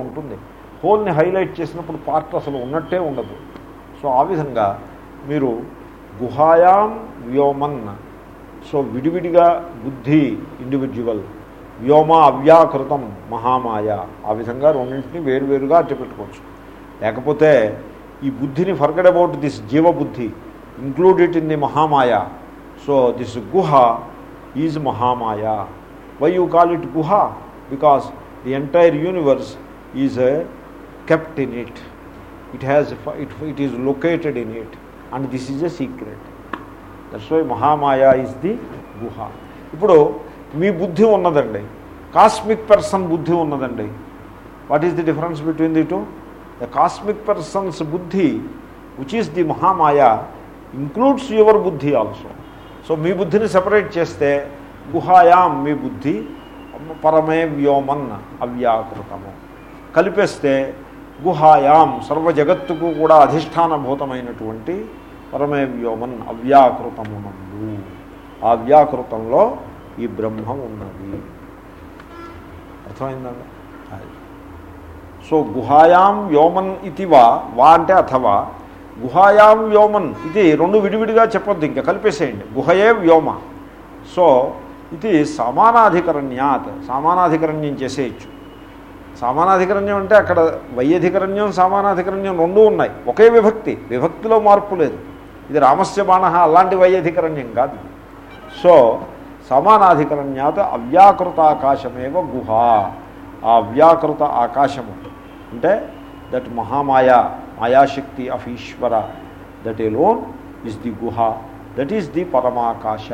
ఉంటుంది. హోల్ని హైలైట్ చేసినప్పుడు పార్ట్ అసలు ఉన్నట్టే ఉండదు. సో ఆ విధంగా మీరు గుహాయాం వ్యోమన్ సో విడివిడిగా బుద్ధి ఇండివిజువల్ వ్యోమ అవ్యాకృతం మహామాయ ఆ విధంగా రెండింటిని వేరువేరుగా అట్టపెట్టుకోవచ్చు లేకపోతే ఈ బుద్ధిని forget about this జీవబుద్ధి included in the Mahamaya. So this guha is Mahamaya. Why you call it guha? Because the entire universe is kept in it. It has it, it is located in it, and this is a secret. That's why Mahamaya is the guha ఇప్పుడు మీ బుద్ధి ఉన్నదండి. Cosmic person బుద్ధి ఉన్నదండి. What is the difference between the two the cosmic person's buddhi which is the Mahamaya includes your buddhi also so మీ బుద్ధిని separate చేస్తే గుహాయాం మీ బుద్ధి పరమే వ్యోమన్ అవ్యాకృతము. కలిపేస్తే గుహాయాం సర్వ జగత్తుకు కూడా అధిష్టానభూతమైనటువంటి పరమే వ్యోమన్ అవ్యాకృతమునందు. ఆ వ్యాకృతంలో ఈ బ్రహ్మ ఉన్నది. అర్థమైందండి? సో గుహాయాం వ్యోమన్ ఇది వా వా అంటే అథవా? గుహాయాం వ్యోమన్ ఇది రెండు విడివిడిగా చెప్పొద్దు ఇంకా కలిపేసేయండి. గుహయే వ్యోమ. సో ఇది సమానాధికరణ్యాత్ సమానాధికరణ్యం చేసేయచ్చు. సమానాధికరణ్యం అంటే అక్కడ వైయధికరణ్యం సమానాధికరణ్యం రెండూ ఉన్నాయి. ఒకే విభక్తి. విభక్తిలో మార్పు లేదు. ఇది రామస్య బాణ అలాంటి వైయధికరణ్యం కాదు. సో సమానాధికరణ్యాత్ అవ్యాకృత ఆకాశమేవ గుహ. ఆ అవ్యాకృత ఆకాశము అంటే that Mahamaya mayashakti of Ishwara that alone is the guha that is the paramakasha.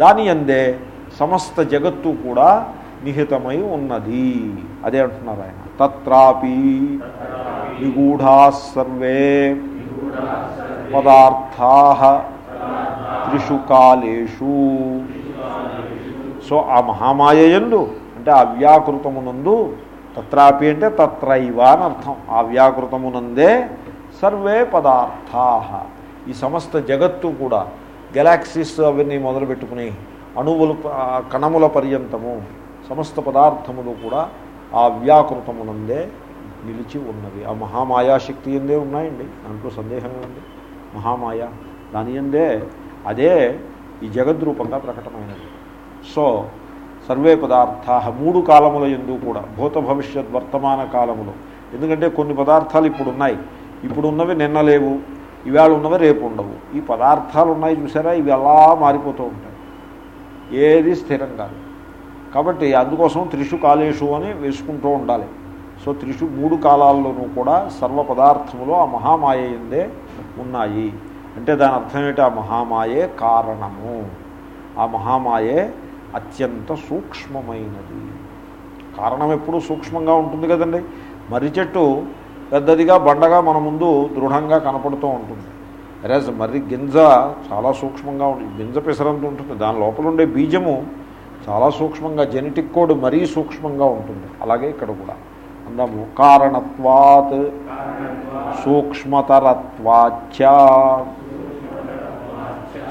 దాని అందే సమస్త జగత్తు కూడా నిహితమై ఉన్నది. అదే అంటున్నారు ఆయన. తత్రాపి నిగూఢా సర్వే పదార్థా త్రిషు కాలేషు. సో ఆ మహామాయయందు అంటే ఆ వ్యాకృతమునందు తత్రాపి అంటే తత్రైవ అని అర్థం. ఆ వ్యాకృతమునందే సర్వే పదార్థా. ఈ సమస్త జగత్తు కూడా గెలాక్సీస్ అవన్నీ మొదలుపెట్టుకుని అణువులు కణముల పర్యంతము సమస్త పదార్థములు కూడా ఆ వ్యాకృతమునందే నిలిచి ఉన్నవి. ఆ మహామాయా శక్తి ఎందే ఉన్నాయండి? దాంట్లో సందేహమే ఉంది మహామాయ. దాని ఎందే అదే ఈ జగద్రూపంగా ప్రకటమైనది. సో సర్వే పదార్థ మూడు కాలముల ఎందు కూడా భూత భవిష్యత్ వర్తమాన కాలములు. ఎందుకంటే కొన్ని పదార్థాలు ఇప్పుడు ఉన్నాయి ఇప్పుడు ఉన్నవి నిన్న లేవు ఇవాళ ఉన్నవి రేపు ఉండవు. ఈ పదార్థాలు ఉన్నాయి చూసారా? ఇవి అలా మారిపోతూ ఉంటాయి. ఏది స్థిరం కాదు. కాబట్టి అందుకోసం త్రిషు కాలేషు అని వేసుకుంటూ ఉండాలి. సో త్రిషు మూడు కాలాల్లోనూ కూడా సర్వ పదార్థములు ఆ మహామాయ ఎందే ఉన్నాయి. అంటే దాని అర్థం ఏంటి? ఆ మహామాయే కారణము. ఆ మహామాయే అత్యంత సూక్ష్మమైనది. కారణం ఎప్పుడూ సూక్ష్మంగా ఉంటుంది కదండి. మర్రి చెట్టు పెద్దదిగా బండగా మన ముందు దృఢంగా కనపడుతూ ఉంటుంది. వెరాజ్ మర్రి గింజ చాలా సూక్ష్మంగా ఉంటుంది గింజ పెసరంత ఉంటుంది. దాని లోపల ఉండే బీజము చాలా సూక్ష్మంగా జెనెటిక్ కోడ్ మరీ సూక్ష్మంగా ఉంటుంది. అలాగే ఇక్కడ కూడా. అందాము కారణత్వాత్ సూక్ష్మతరత్వాచ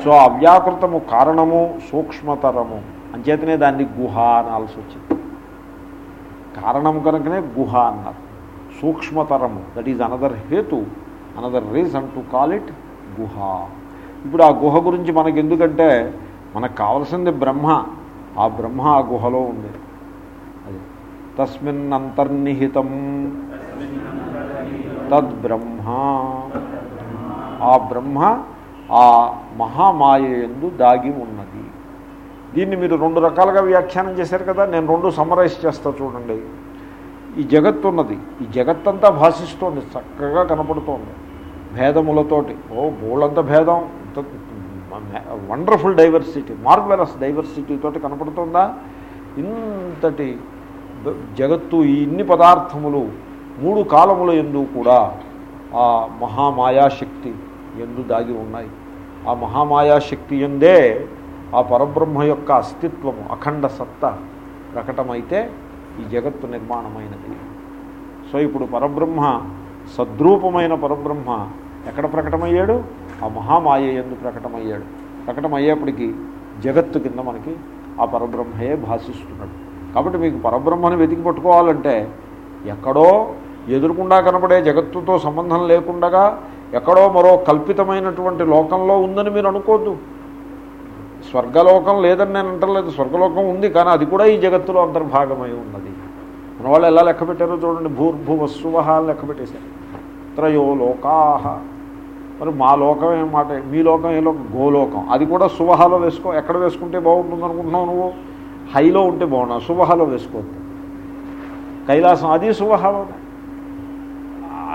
సో అవ్యాకృతము కారణము సూక్ష్మతరము. అంచేతనే దాన్ని గుహ అనాల్సి వచ్చింది. కారణం కనుకనే గుహ అన్నారు. సూక్ష్మతరము that is another hetu another reason to call it guha. ఇప్పుడు ఆ గుహ గురించి మనకి ఎందుకంటే మనకు కావలసింది బ్రహ్మ. ఆ బ్రహ్మ ఆ గుహలో ఉంది. అది. తస్మిన్ అంతర్నిహితం తద్బ్రహ్మ. ఆ బ్రహ్మ ఆ మహామాయ ఎందు దాగి ఉన్నది. దీన్ని మీరు రెండు రకాలుగా వ్యాఖ్యానం చేశారు కదా నేను రెండు సమరైజ్ చేస్తా చూడండి. ఈ జగత్తు ఉన్నది ఈ జగత్తంతా భాషిస్తోంది చక్కగా కనపడుతోంది. భేదములతోటి ఓ బోళ్ళంత భేదం. వండర్ఫుల్ డైవర్సిటీ మార్వెలస్ డైవర్సిటీ తోటి కనపడుతుందా? ఇంతటి జగత్తు ఈ ఇన్ని పదార్థములు మూడు కాలముల ఎందు కూడా ఆ మహామాయాశక్తి ఎందు దాగి ఉన్నాయి. ఆ మహామాయాశక్తి ఎందే ఆ పరబ్రహ్మ యొక్క అస్తిత్వము అఖండ సత్త ప్రకటమైతే ఈ జగత్తు నిర్మాణమైనది. సో ఇప్పుడు పరబ్రహ్మ సద్రూపమైన పరబ్రహ్మ ఎక్కడ ప్రకటమయ్యాడు? ఆ మహామాయ ఎందు ప్రకటమయ్యాడు. ప్రకటమయ్యేప్పటికీ జగత్తు కింద మనకి ఆ పరబ్రహ్మయే భాషిస్తున్నాడు. కాబట్టి మీకు పరబ్రహ్మను వెతికి పట్టుకోవాలంటే ఎక్కడో ఎదురుకుండా కనపడే జగత్తుతో సంబంధం లేకుండగా ఎక్కడో మరో కల్పితమైనటువంటి లోకంలో ఉందని మీరు అనుకోద్దు. స్వర్గలోకం లేదని నేను అంటలేదు స్వర్గలోకం ఉంది కానీ అది కూడా ఈ జగత్తులో అంతర్భాగమై ఉన్నది. మన వాళ్ళు ఎలా లెక్క పెట్టారో చూడండి. భూర్భువస్సువహ లెక్క పెట్టేశారు. త్రయో లోకాహ మరి మా లోకం ఏం మాట? మీ లోకం ఏ లోకం? గోలోకం. అది కూడా శుభహాలో వేసుకో. ఎక్కడ వేసుకుంటే బాగుంటుంది అనుకుంటున్నావు నువ్వు? హైలో ఉంటే బాగున్నావు శుభహాలో వేసుకోవద్దు కైలాసం అది శుభహాలో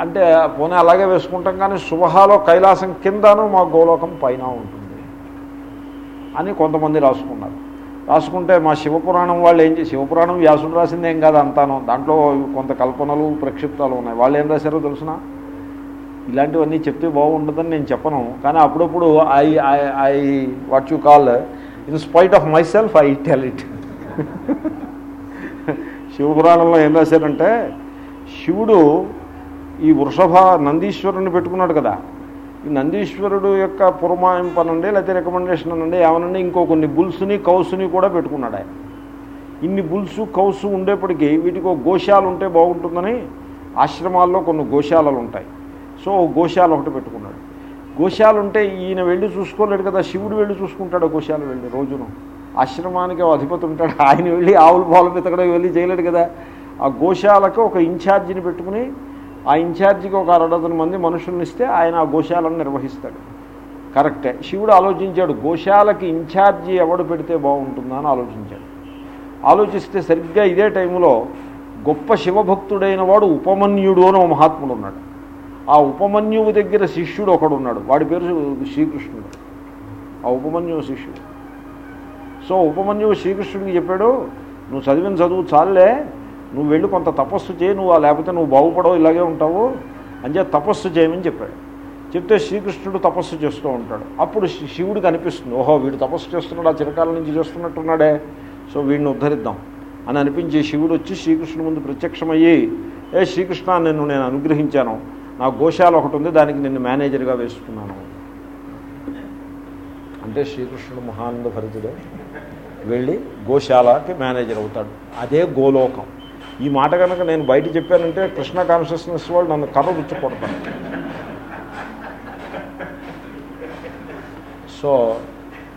అంటే పోనీ అలాగే వేసుకుంటాం కానీ శుభహాలో కైలాసం కిందను మా గోలోకం పైన ఉంటుంది అని కొంతమంది రాసుకున్నారు. రాసుకుంటే మా శివపురాణం వాళ్ళు ఏం శివపురాణం వ్యాసుడు రాసిందేం ఏం కాదు అంతాను. దాంట్లో కొంత కల్పనలు ప్రక్షిప్తాలు ఉన్నాయి. వాళ్ళు ఏం రాశారో తెలుసిన? ఇలాంటివన్నీ చెప్తే బాగుంటుందని నేను చెప్పను. కానీ అప్పుడప్పుడు I I I what you call in spite of myself I tell it శివపురాణంలో ఏం రాశారంటే శివుడు ఈ వృషభ నందీశ్వరుని పెట్టుకున్నాడు కదా. ఈ నందీశ్వరుడు యొక్క పురమాయింపనండి లేకపోతే రికమెండేషన్ అనండి ఏమనండి ఇంకో కొన్ని బుల్స్ని కౌసుని కూడా పెట్టుకున్నాడు ఆయన. ఇన్ని బుల్సు కౌసు ఉండేప్పటికీ వీటికి ఒక గోశాల ఉంటే బాగుంటుందని ఆశ్రమాల్లో కొన్ని గోశాలలు ఉంటాయి. సో గోశాల ఒకటి పెట్టుకున్నాడు. గోశాల ఉంటే ఈయన వెళ్ళి చూసుకోలేడు కదా శివుడు వెళ్ళి చూసుకుంటాడు గోశాల వెళ్ళి రోజును. ఆశ్రమానికి అధిపతి ఉంటాడు ఆయన వెళ్ళి ఆవులు పాలు పెతకడం వెళ్ళి చేయలేడు కదా. ఆ గోశాలకు ఒక ఇన్ఛార్జిని పెట్టుకుని ఆ ఇన్ఛార్జికి ఒక అరడజన మంది మనుషుల్ని ఇస్తే ఆయన ఆ గోశాలను నిర్వహిస్తాడు. కరెక్టే. శివుడు ఆలోచించాడు గోశాలకి ఇన్ఛార్జి ఎవడు పెడితే బాగుంటుందా అని ఆలోచించాడు. ఆలోచిస్తే సరిగ్గా ఇదే టైంలో గొప్ప శివభక్తుడైన వాడు ఉపమన్యుడు అని ఒక మహాత్ముడు ఉన్నాడు. ఆ ఉపమన్యువు దగ్గర శిష్యుడు ఒకడు ఉన్నాడు వాడి పేరు శ్రీకృష్ణుడు. ఆ ఉపమన్యువు శిష్యుడు. సో ఉపమన్యువు శ్రీకృష్ణుడికి చెప్పాడు నువ్వు చదివిన చదువు చాలే నువ్వు వెళ్ళి కొంత తపస్సు చేయి. నువ్వు లేకపోతే నువ్వు బాగుపడవు ఇలాగే ఉంటావు. అని చెప్పి తపస్సు చేయమని చెప్పాడు. చెప్తే శ్రీకృష్ణుడు తపస్సు చేస్తూ ఉంటాడు. అప్పుడు శివుడు శివుడికి అనిపిస్తుంది ఓహో వీడు తపస్సు చేస్తున్నాడు? ఆ చిరకాల నుంచి చేస్తున్నట్టున్నాడే. సో వీడిని ఉద్ధరిద్దాం. అని అనిపించి శివుడు వచ్చి శ్రీకృష్ణుడి ముందు ప్రత్యక్షమయ్యి ఏ శ్రీకృష్ణ నిన్ను నేను అనుగ్రహించాను. నా గోశాల ఒకటి ఉంది దానికి నిన్ను మేనేజర్గా వేసుకున్నాను. అంటే శ్రీకృష్ణుడు మహానంద భరితుడే. వెళ్ళి గోశాలకి మేనేజర్ అవుతాడు. అదే గోలోకం. ఈ మాట కనుక నేను బయట చెప్పానంటే కృష్ణ కాన్షియస్నెస్ వాళ్ళు నన్ను కర్ర గుచ్చి కొడతాను సో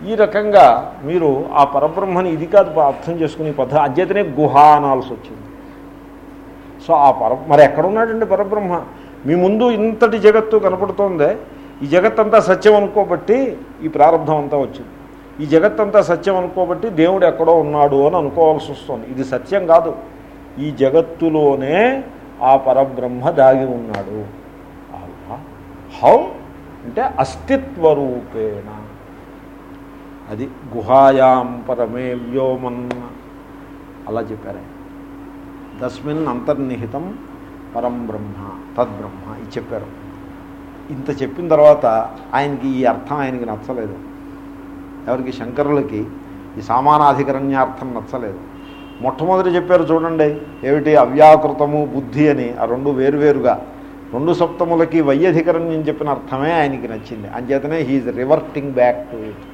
ఈ రకంగా మీరు ఆ పరబ్రహ్మని ఇది కాదు అర్థం చేసుకునే పద్ధతి అధ్యతనే గుహ అనాల్సి వచ్చింది. సో ఆ పర మరి ఎక్కడున్నాడండి పరబ్రహ్మ? మీ ముందు ఇంతటి జగత్తు కనపడుతోందే ఈ జగత్తంతా సత్యం అనుకోబట్టి ఈ ప్రారంభం అంతా వచ్చింది. ఈ జగత్తంతా సత్యం అనుకోబట్టి దేవుడు ఎక్కడో ఉన్నాడు అని అనుకోవాల్సి వస్తుంది. ఇది సత్యం కాదు. ఈ జగత్తులోనే ఆ పరబ్రహ్మ దాగి ఉన్నాడు. హౌ? అంటే అస్తిత్వరూపేణ. అది గుహాయాం పరమే వ్యోమన్న. అలా చెప్పారే. తస్మిన్ అంతర్నిహితం పరం బ్రహ్మ తద్బ్రహ్మ ఇది చెప్పారు. ఇంత చెప్పిన తర్వాత ఆయనకి ఈ అర్థం ఆయనకి నచ్చలేదు. ఎవరికి? శంకరులకి. ఈ సామానాధికరణ్యార్థం నచ్చలేదు. మొట్టమొదటి చెప్పారు చూడండి ఏమిటి? అవ్యాకృతము బుద్ధి అని. ఆ రెండు వేరువేరుగా. రెండు సప్తములకి వైయధికరణ్యం చెప్పిన అర్థమే ఆయనకి నచ్చింది. అంచేతనే he's reverting back to it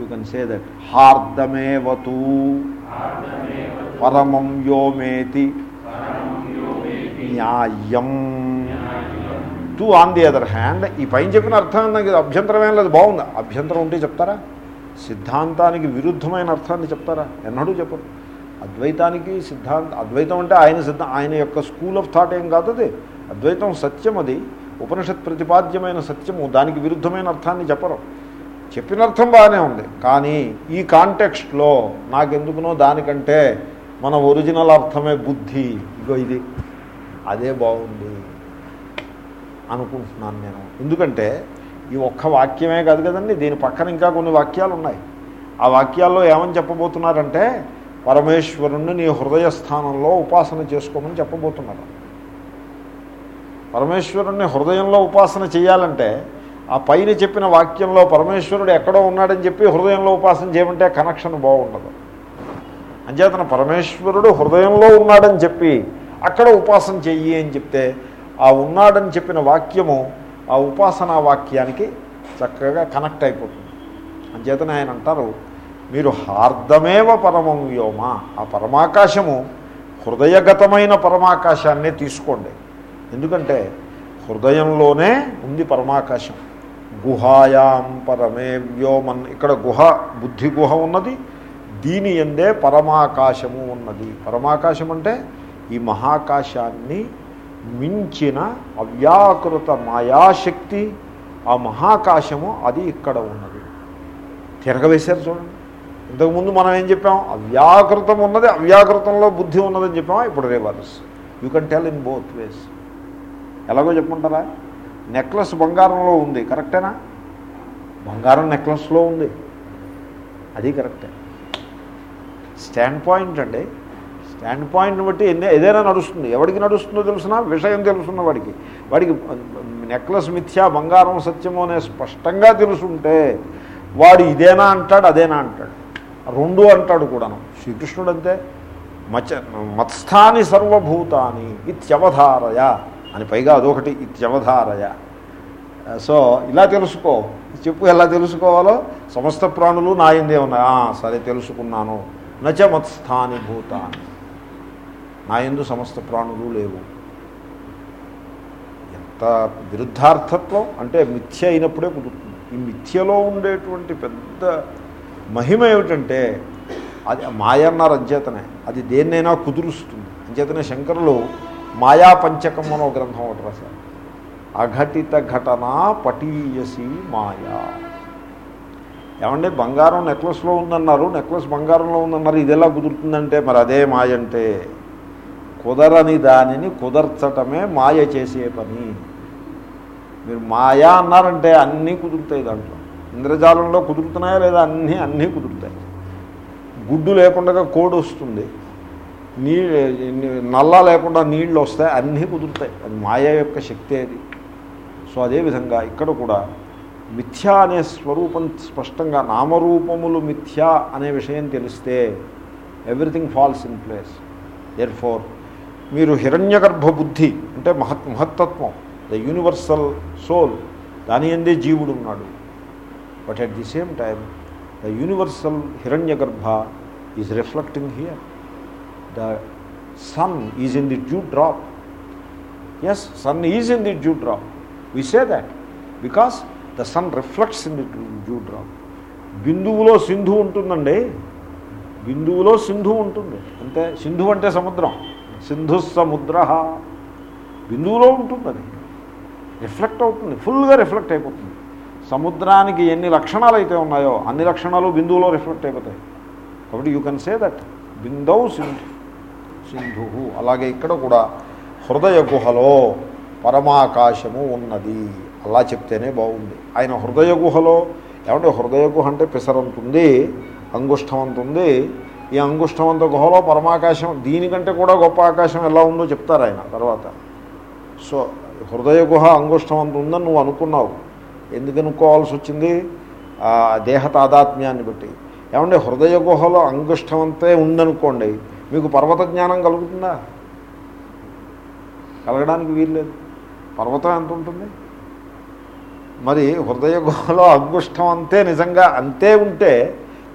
you can say that హార్దమేవతూ పరమం యోమేతి న్యాయం. Too on the other hand ఈ పైన చెప్పిన అర్థం నాకు అభ్యంతరం ఏం లేదు బాగుంది. అభ్యంతరం ఉంటే చెప్తారా? సిద్ధాంతానికి విరుద్ధమైన అర్థాన్ని చెప్తారా? ఎన్నడూ చెప్పరు. అద్వైతానికి సిద్ధాంత అద్వైతం అంటే ఆయన సిద్ధ ఆయన యొక్క స్కూల్ ఆఫ్ థాట్ ఏం కాదు అది. అద్వైతం సత్యం అది. ఉపనిషత్ ప్రతిపాద్యమైన సత్యము. దానికి విరుద్ధమైన అర్థాన్ని చెప్పరు. చెప్పిన అర్థం బాగానే ఉంది. కానీ ఈ కాంటెక్స్ట్లో నాకెందుకునో దానికంటే మన ఒరిజినల్ అర్థమే బుద్ధి. ఇగో ఇది. అదే బాగుంది అనుకుంటున్నాను నేను. ఎందుకంటే ఈ ఒక్క వాక్యమే కాదు కదండి దీని పక్కన ఇంకా కొన్ని వాక్యాలు ఉన్నాయి ఆ వాక్యాల్లో ఏమని చెప్పబోతున్నారంటే పరమేశ్వరుణ్ణి నీ హృదయ స్థానంలో ఉపాసన చేసుకోమని చెప్పబోతున్నారు. పరమేశ్వరుణ్ణి హృదయంలో ఉపాసన చేయాలంటే ఆ పైన చెప్పిన వాక్యంలో పరమేశ్వరుడు ఎక్కడో ఉన్నాడని చెప్పి హృదయంలో ఉపాసన చేయమంటే కనెక్షన్ బాగుండదు. అంచేతన పరమేశ్వరుడు హృదయంలో ఉన్నాడని చెప్పి అక్కడ ఉపాసన చెయ్యి అని చెప్తే ఆ ఉన్నాడని చెప్పిన వాక్యము ఆ ఉపాసనా వాక్యానికి చక్కగా కనెక్ట్ అయిపోతుంది. అంచేతన ఆయన అంటారు మీరు హార్దమేవ పరమం వ్యోమ ఆ పరమాకాశము హృదయగతమైన పరమాకాశాన్నే తీసుకోండి. ఎందుకంటే హృదయంలోనే ఉంది పరమాకాశం. గుహాయాం పరమే వ్యోమన్ ఇక్కడ గుహ బుద్ధి గుహ ఉన్నది దీని ఎందే పరమాకాశము ఉన్నది. పరమాకాశం అంటే ఈ మహాకాశాన్ని మించిన అవ్యాకృత మాయాశక్తి ఆ మహాకాశము అది ఇక్కడ ఉన్నది. తిరగవేశారు చూడండి. ఇంతకుముందు మనం ఏం చెప్పాం? అవ్యాకృతం ఉన్నది అవ్యాకృతంలో బుద్ధి ఉన్నదని చెప్పామా? ఇప్పుడు reverse you can tell in both ways ఎలాగో చెప్పుకుంటారా? నెక్లెస్ బంగారంలో ఉంది కరెక్టేనా? బంగారం నెక్లెస్లో ఉంది. అది కరెక్టే. స్టాండ్ పాయింట్ అండి. స్టాండ్ పాయింట్ని బట్టి ఎన్ని ఏదైనా నడుస్తుంది. ఎవరికి నడుస్తుందో తెలుసునా? విషయం తెలుసున్న వాడికి. వాడికి నెక్లెస్ మిథ్యా బంగారం సత్యము అనే స్పష్టంగా తెలుసుంటే వాడు ఇదేనా అంటాడు అదేనా అంటాడు? రెండు అంటాడు కూడాను. శ్రీకృష్ణుడు అంతే మచ మత్స్థాని సర్వభూతాని ఇత్యవధారయ అని పైగా అదొకటి ఇత్యవధారయ. సో ఇలా తెలుసుకో. చెప్పు ఎలా తెలుసుకోవాలో? సమస్త ప్రాణులు నాయందే ఉన్నాయి. సరే తెలుసుకున్నాను. నచ మత్స్థాని భూతాని. నా ఎందు సమస్త ప్రాణులు లేవు. ఎంత విరుద్ధార్థత్వం అంటే మిథ్య అయినప్పుడే కుదురుతుంది. ఈ మిథ్యలో ఉండేటువంటి పెద్ద మహిమ ఏమిటంటే అది మాయ అంచేతనే అది దేన్నైనా కుదురుస్తుంది. అంచేతనే శంకరులు మాయా పంచకం అనో గ్రంథం ఒకటి రాశారు. అఘటిత ఘటన పటీయసి మాయా. ఏమంటే బంగారం నెక్లెస్లో ఉందన్నారు నెక్లెస్ బంగారంలో ఉందన్నారు ఇది ఎలా కుదురుతుందంటే మరి అదే మాయ అంటే కుదరని దానిని కుదర్చటమే మాయ చేసే పని. మీరు మాయా అన్నారంటే అన్నీ కుదురుతాయి దాంట్లో. ఇంద్రజాలంలో కుదురుతున్నాయా లేదా అన్నీ అన్నీ కుదురుతాయి. గుడ్డు లేకుండా కోడి వస్తుంది. నీ నల్ల లేకుండా నీళ్ళు వస్తాయి అన్నీ కుదురుతాయి. అది మాయ యొక్క శక్తి అది. సో అదేవిధంగా ఇక్కడ కూడా మిథ్య అనే స్వరూపం స్పష్టంగా నామరూపములు మిథ్య అనే విషయం తెలిస్తే everything falls in place. Therefore మీరు హిరణ్యగర్భ బుద్ధి అంటే మహత్ మహత్తత్వం ద యూనివర్సల్ సోల్ దాని ఎందే జీవుడు ఉన్నాడు. But at the same time the universal Hiranyagarbha is reflecting here the sun is in the dew drop as sun is in the dew drop we say that because the sun reflects in the dew drop బిందువులో సింధు ఉంటుందండి. బిందువులో సింధు ఉంటుంది. అంటే సింధు అంటే సముద్రం. సింధు సముద్ర. బిందువులో ఉంటుంది అది reflect అవుతుంది. ఫుల్గా రిఫ్లెక్ట్ అయిపోతుంది. సముద్రానికి ఎన్ని లక్షణాలు అయితే ఉన్నాయో అన్ని లక్షణాలు బిందువులో రిఫ్లెక్ట్ అయిపోతాయి. కాబట్టి యూ కెన్ సే దట్. బిందౌ సింధు. సింధు. అలాగే ఇక్కడ కూడా హృదయ గుహలో పరమాకాశము ఉన్నది. అలా చెప్తేనే బాగుంది. ఆయన హృదయ గుహలో ఏమంటే హృదయ గుహ అంటే పిసరంతుంది అంగుష్టం అంతుంది ఈ అంగుష్టమంత గుహలో పరమాకాశం దీనికంటే కూడా గొప్ప ఆకాశం ఎలా ఉందో చెప్తారు ఆయన తర్వాత. సో హృదయ గుహ అంగుష్టం అంత ఉందని నువ్వు అనుకున్నావు. ఎందుకు అనుకోవాల్సి వచ్చింది? దేహ తాదాత్మ్యాన్ని బట్టి. ఏమంటే హృదయ గుహలో అంగుష్టం అంతే ఉందనుకోండి మీకు పర్వత జ్ఞానం కలుగుతుందా? కలగడానికి వీల్లేదు. పర్వతం ఎంత ఉంటుంది? మరి హృదయ గుహలో అంగుష్టం అంతే నిజంగా అంతే ఉంటే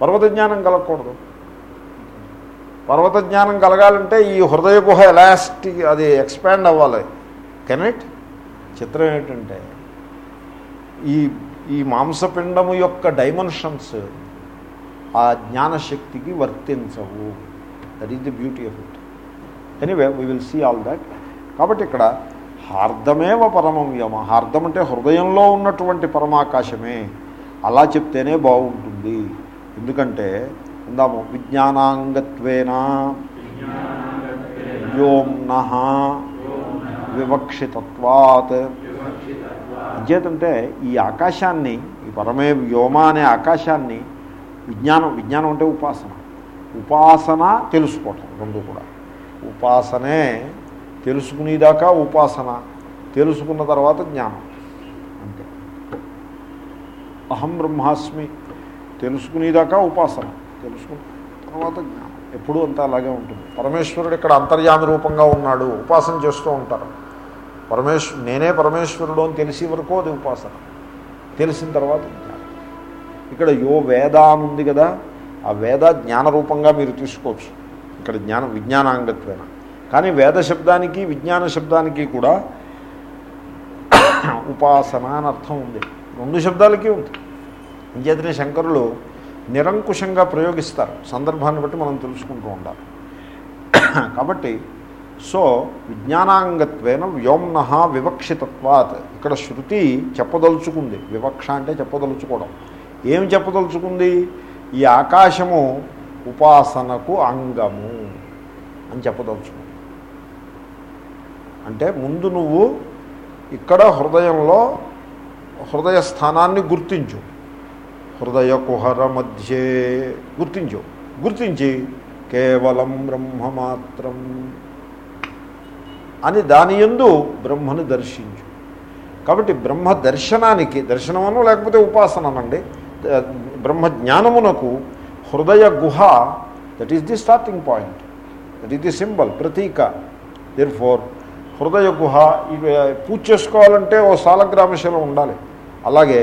పర్వత జ్ఞానం కలగకూడదు. పర్వత జ్ఞానం కలగాలంటే ఈ హృదయ గుహ ఎలాస్టిక్ అది ఎక్స్పాండ్ అవ్వాలి. కెనెట్ చిత్రం ఏంటంటే ఈ ఈ మాంసపిండము యొక్క డైమెన్షన్స్ ఆ జ్ఞానశక్తికి వర్తించవు. That is the beauty of it anyway we will see all that కాబట్టి ఇక్కడ హార్దమేవ పరమం యమ. హార్దం అంటే హృదయంలో ఉన్నటువంటి పరమాకాశమే. అలా చెప్తేనే బాగుంటుంది. ఎందుకంటే అందాము విజ్ఞానాంగత్వేన వ్యోమ్న వివక్షితత్వాత్ అంచేతంటే ఈ ఆకాశాన్ని ఈ పరమే వ్యోమ అనే ఆకాశాన్ని విజ్ఞానం విజ్ఞానం అంటే ఉపాసన. ఉపాసన తెలుసుకోవటం రెండు కూడా. ఉపాసనే తెలుసుకునేదాకా ఉపాసన తెలుసుకున్న తర్వాత జ్ఞానం. అంతే. అహం బ్రహ్మాస్మి తెలుసుకునేదాకా ఉపాసన. తెలుసుకున్న తర్వాత జ్ఞానం. ఎప్పుడూ అంతా అలాగే ఉంటుంది. పరమేశ్వరుడు ఇక్కడ అంతర్యామి రూపంగా ఉన్నాడు. ఉపాసన చేస్తూ ఉంటారు. పరమేశ్వ నేనే పరమేశ్వరుడు అని తెలిసి వరకు అది ఉపాసన. తెలిసిన తర్వాత జ్ఞానం. ఇక్కడ యో వేద అని ఉంది కదా ఆ వేద జ్ఞాన రూపంగా మీరు తీసుకోవచ్చు. ఇక్కడ జ్ఞానం విజ్ఞానాంగత్వేన. కానీ వేద శబ్దానికి విజ్ఞాన శబ్దానికి కూడా ఉపాసన అని అర్థం ఉంది. రెండు శబ్దాలకి ఉంది. అంచేతనే శంకరులు నిరంకుశంగా ప్రయోగిస్తారు. సందర్భాన్ని బట్టి మనం తెలుసుకుంటూ ఉండాలి. కాబట్టి సో విజ్ఞానాంగత్వేన వ్యోమ్న వివక్షితత్వాత్. ఇక్కడ శృతి చెప్పదలుచుకుంది. వివక్ష అంటే చెప్పదలుచుకోవడం. ఏం చెప్పదలుచుకుంది? ఈ ఆకాశము ఉపాసనకు అంగము అని చెప్పదలుచుకుంది. అంటే ముందు నువ్వు ఇక్కడ హృదయంలో హృదయ స్థానాన్ని గుర్తించు. హృదయ కుహర మధ్యే గుర్తించు. గుర్తించి కేవలం బ్రహ్మ మాత్రం అని దాని ఎందు బ్రహ్మను దర్శించు. కాబట్టి బ్రహ్మ దర్శనానికి దర్శనమను లేకపోతే ఉపాసననండి బ్రహ్మ జ్ఞానమునకు హృదయ గుహ that is the starting point that is the symbol ప్రతీక. దేర్ ఫోర్ హృదయ గుహ ఇవి పూజ చేసుకోవాలంటే ఓ సాలగ్రామశలం ఉండాలి. అలాగే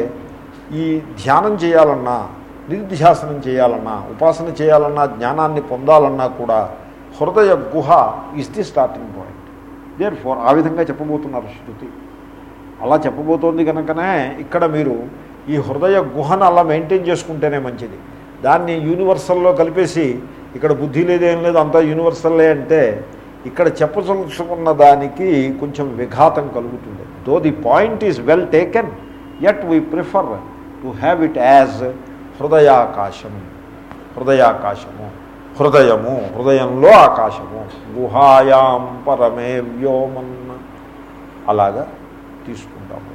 ఈ ధ్యానం చేయాలన్నా నిధిధ్యాసనం చేయాలన్నా ఉపాసన చేయాలన్నా జ్ఞానాన్ని పొందాలన్నా కూడా హృదయ గుహ is the starting point therefore ఆ విధంగా చెప్పబోతున్నారు శృతి. అలా చెప్పబోతోంది కనుకనే ఇక్కడ మీరు ఈ హృదయ గుహను అలా మెయింటైన్ చేసుకుంటేనే మంచిది. దాన్ని యూనివర్సల్లో కలిపేసి ఇక్కడ బుద్ధి లేదేం లేదు అంతా యూనివర్సల్లే అంటే ఇక్కడ చెప్పదలుచుకున్న దానికి కొంచెం విఘాతం కలుగుతుంది. Though the point is well taken yet we prefer to have it as హృదయాకాశం. హృదయాకాశము. హృదయము హృదయంలో ఆకాశము. గుహాయాం పరమే వ్యోమన్న అలాగా తీసుకుంటాము.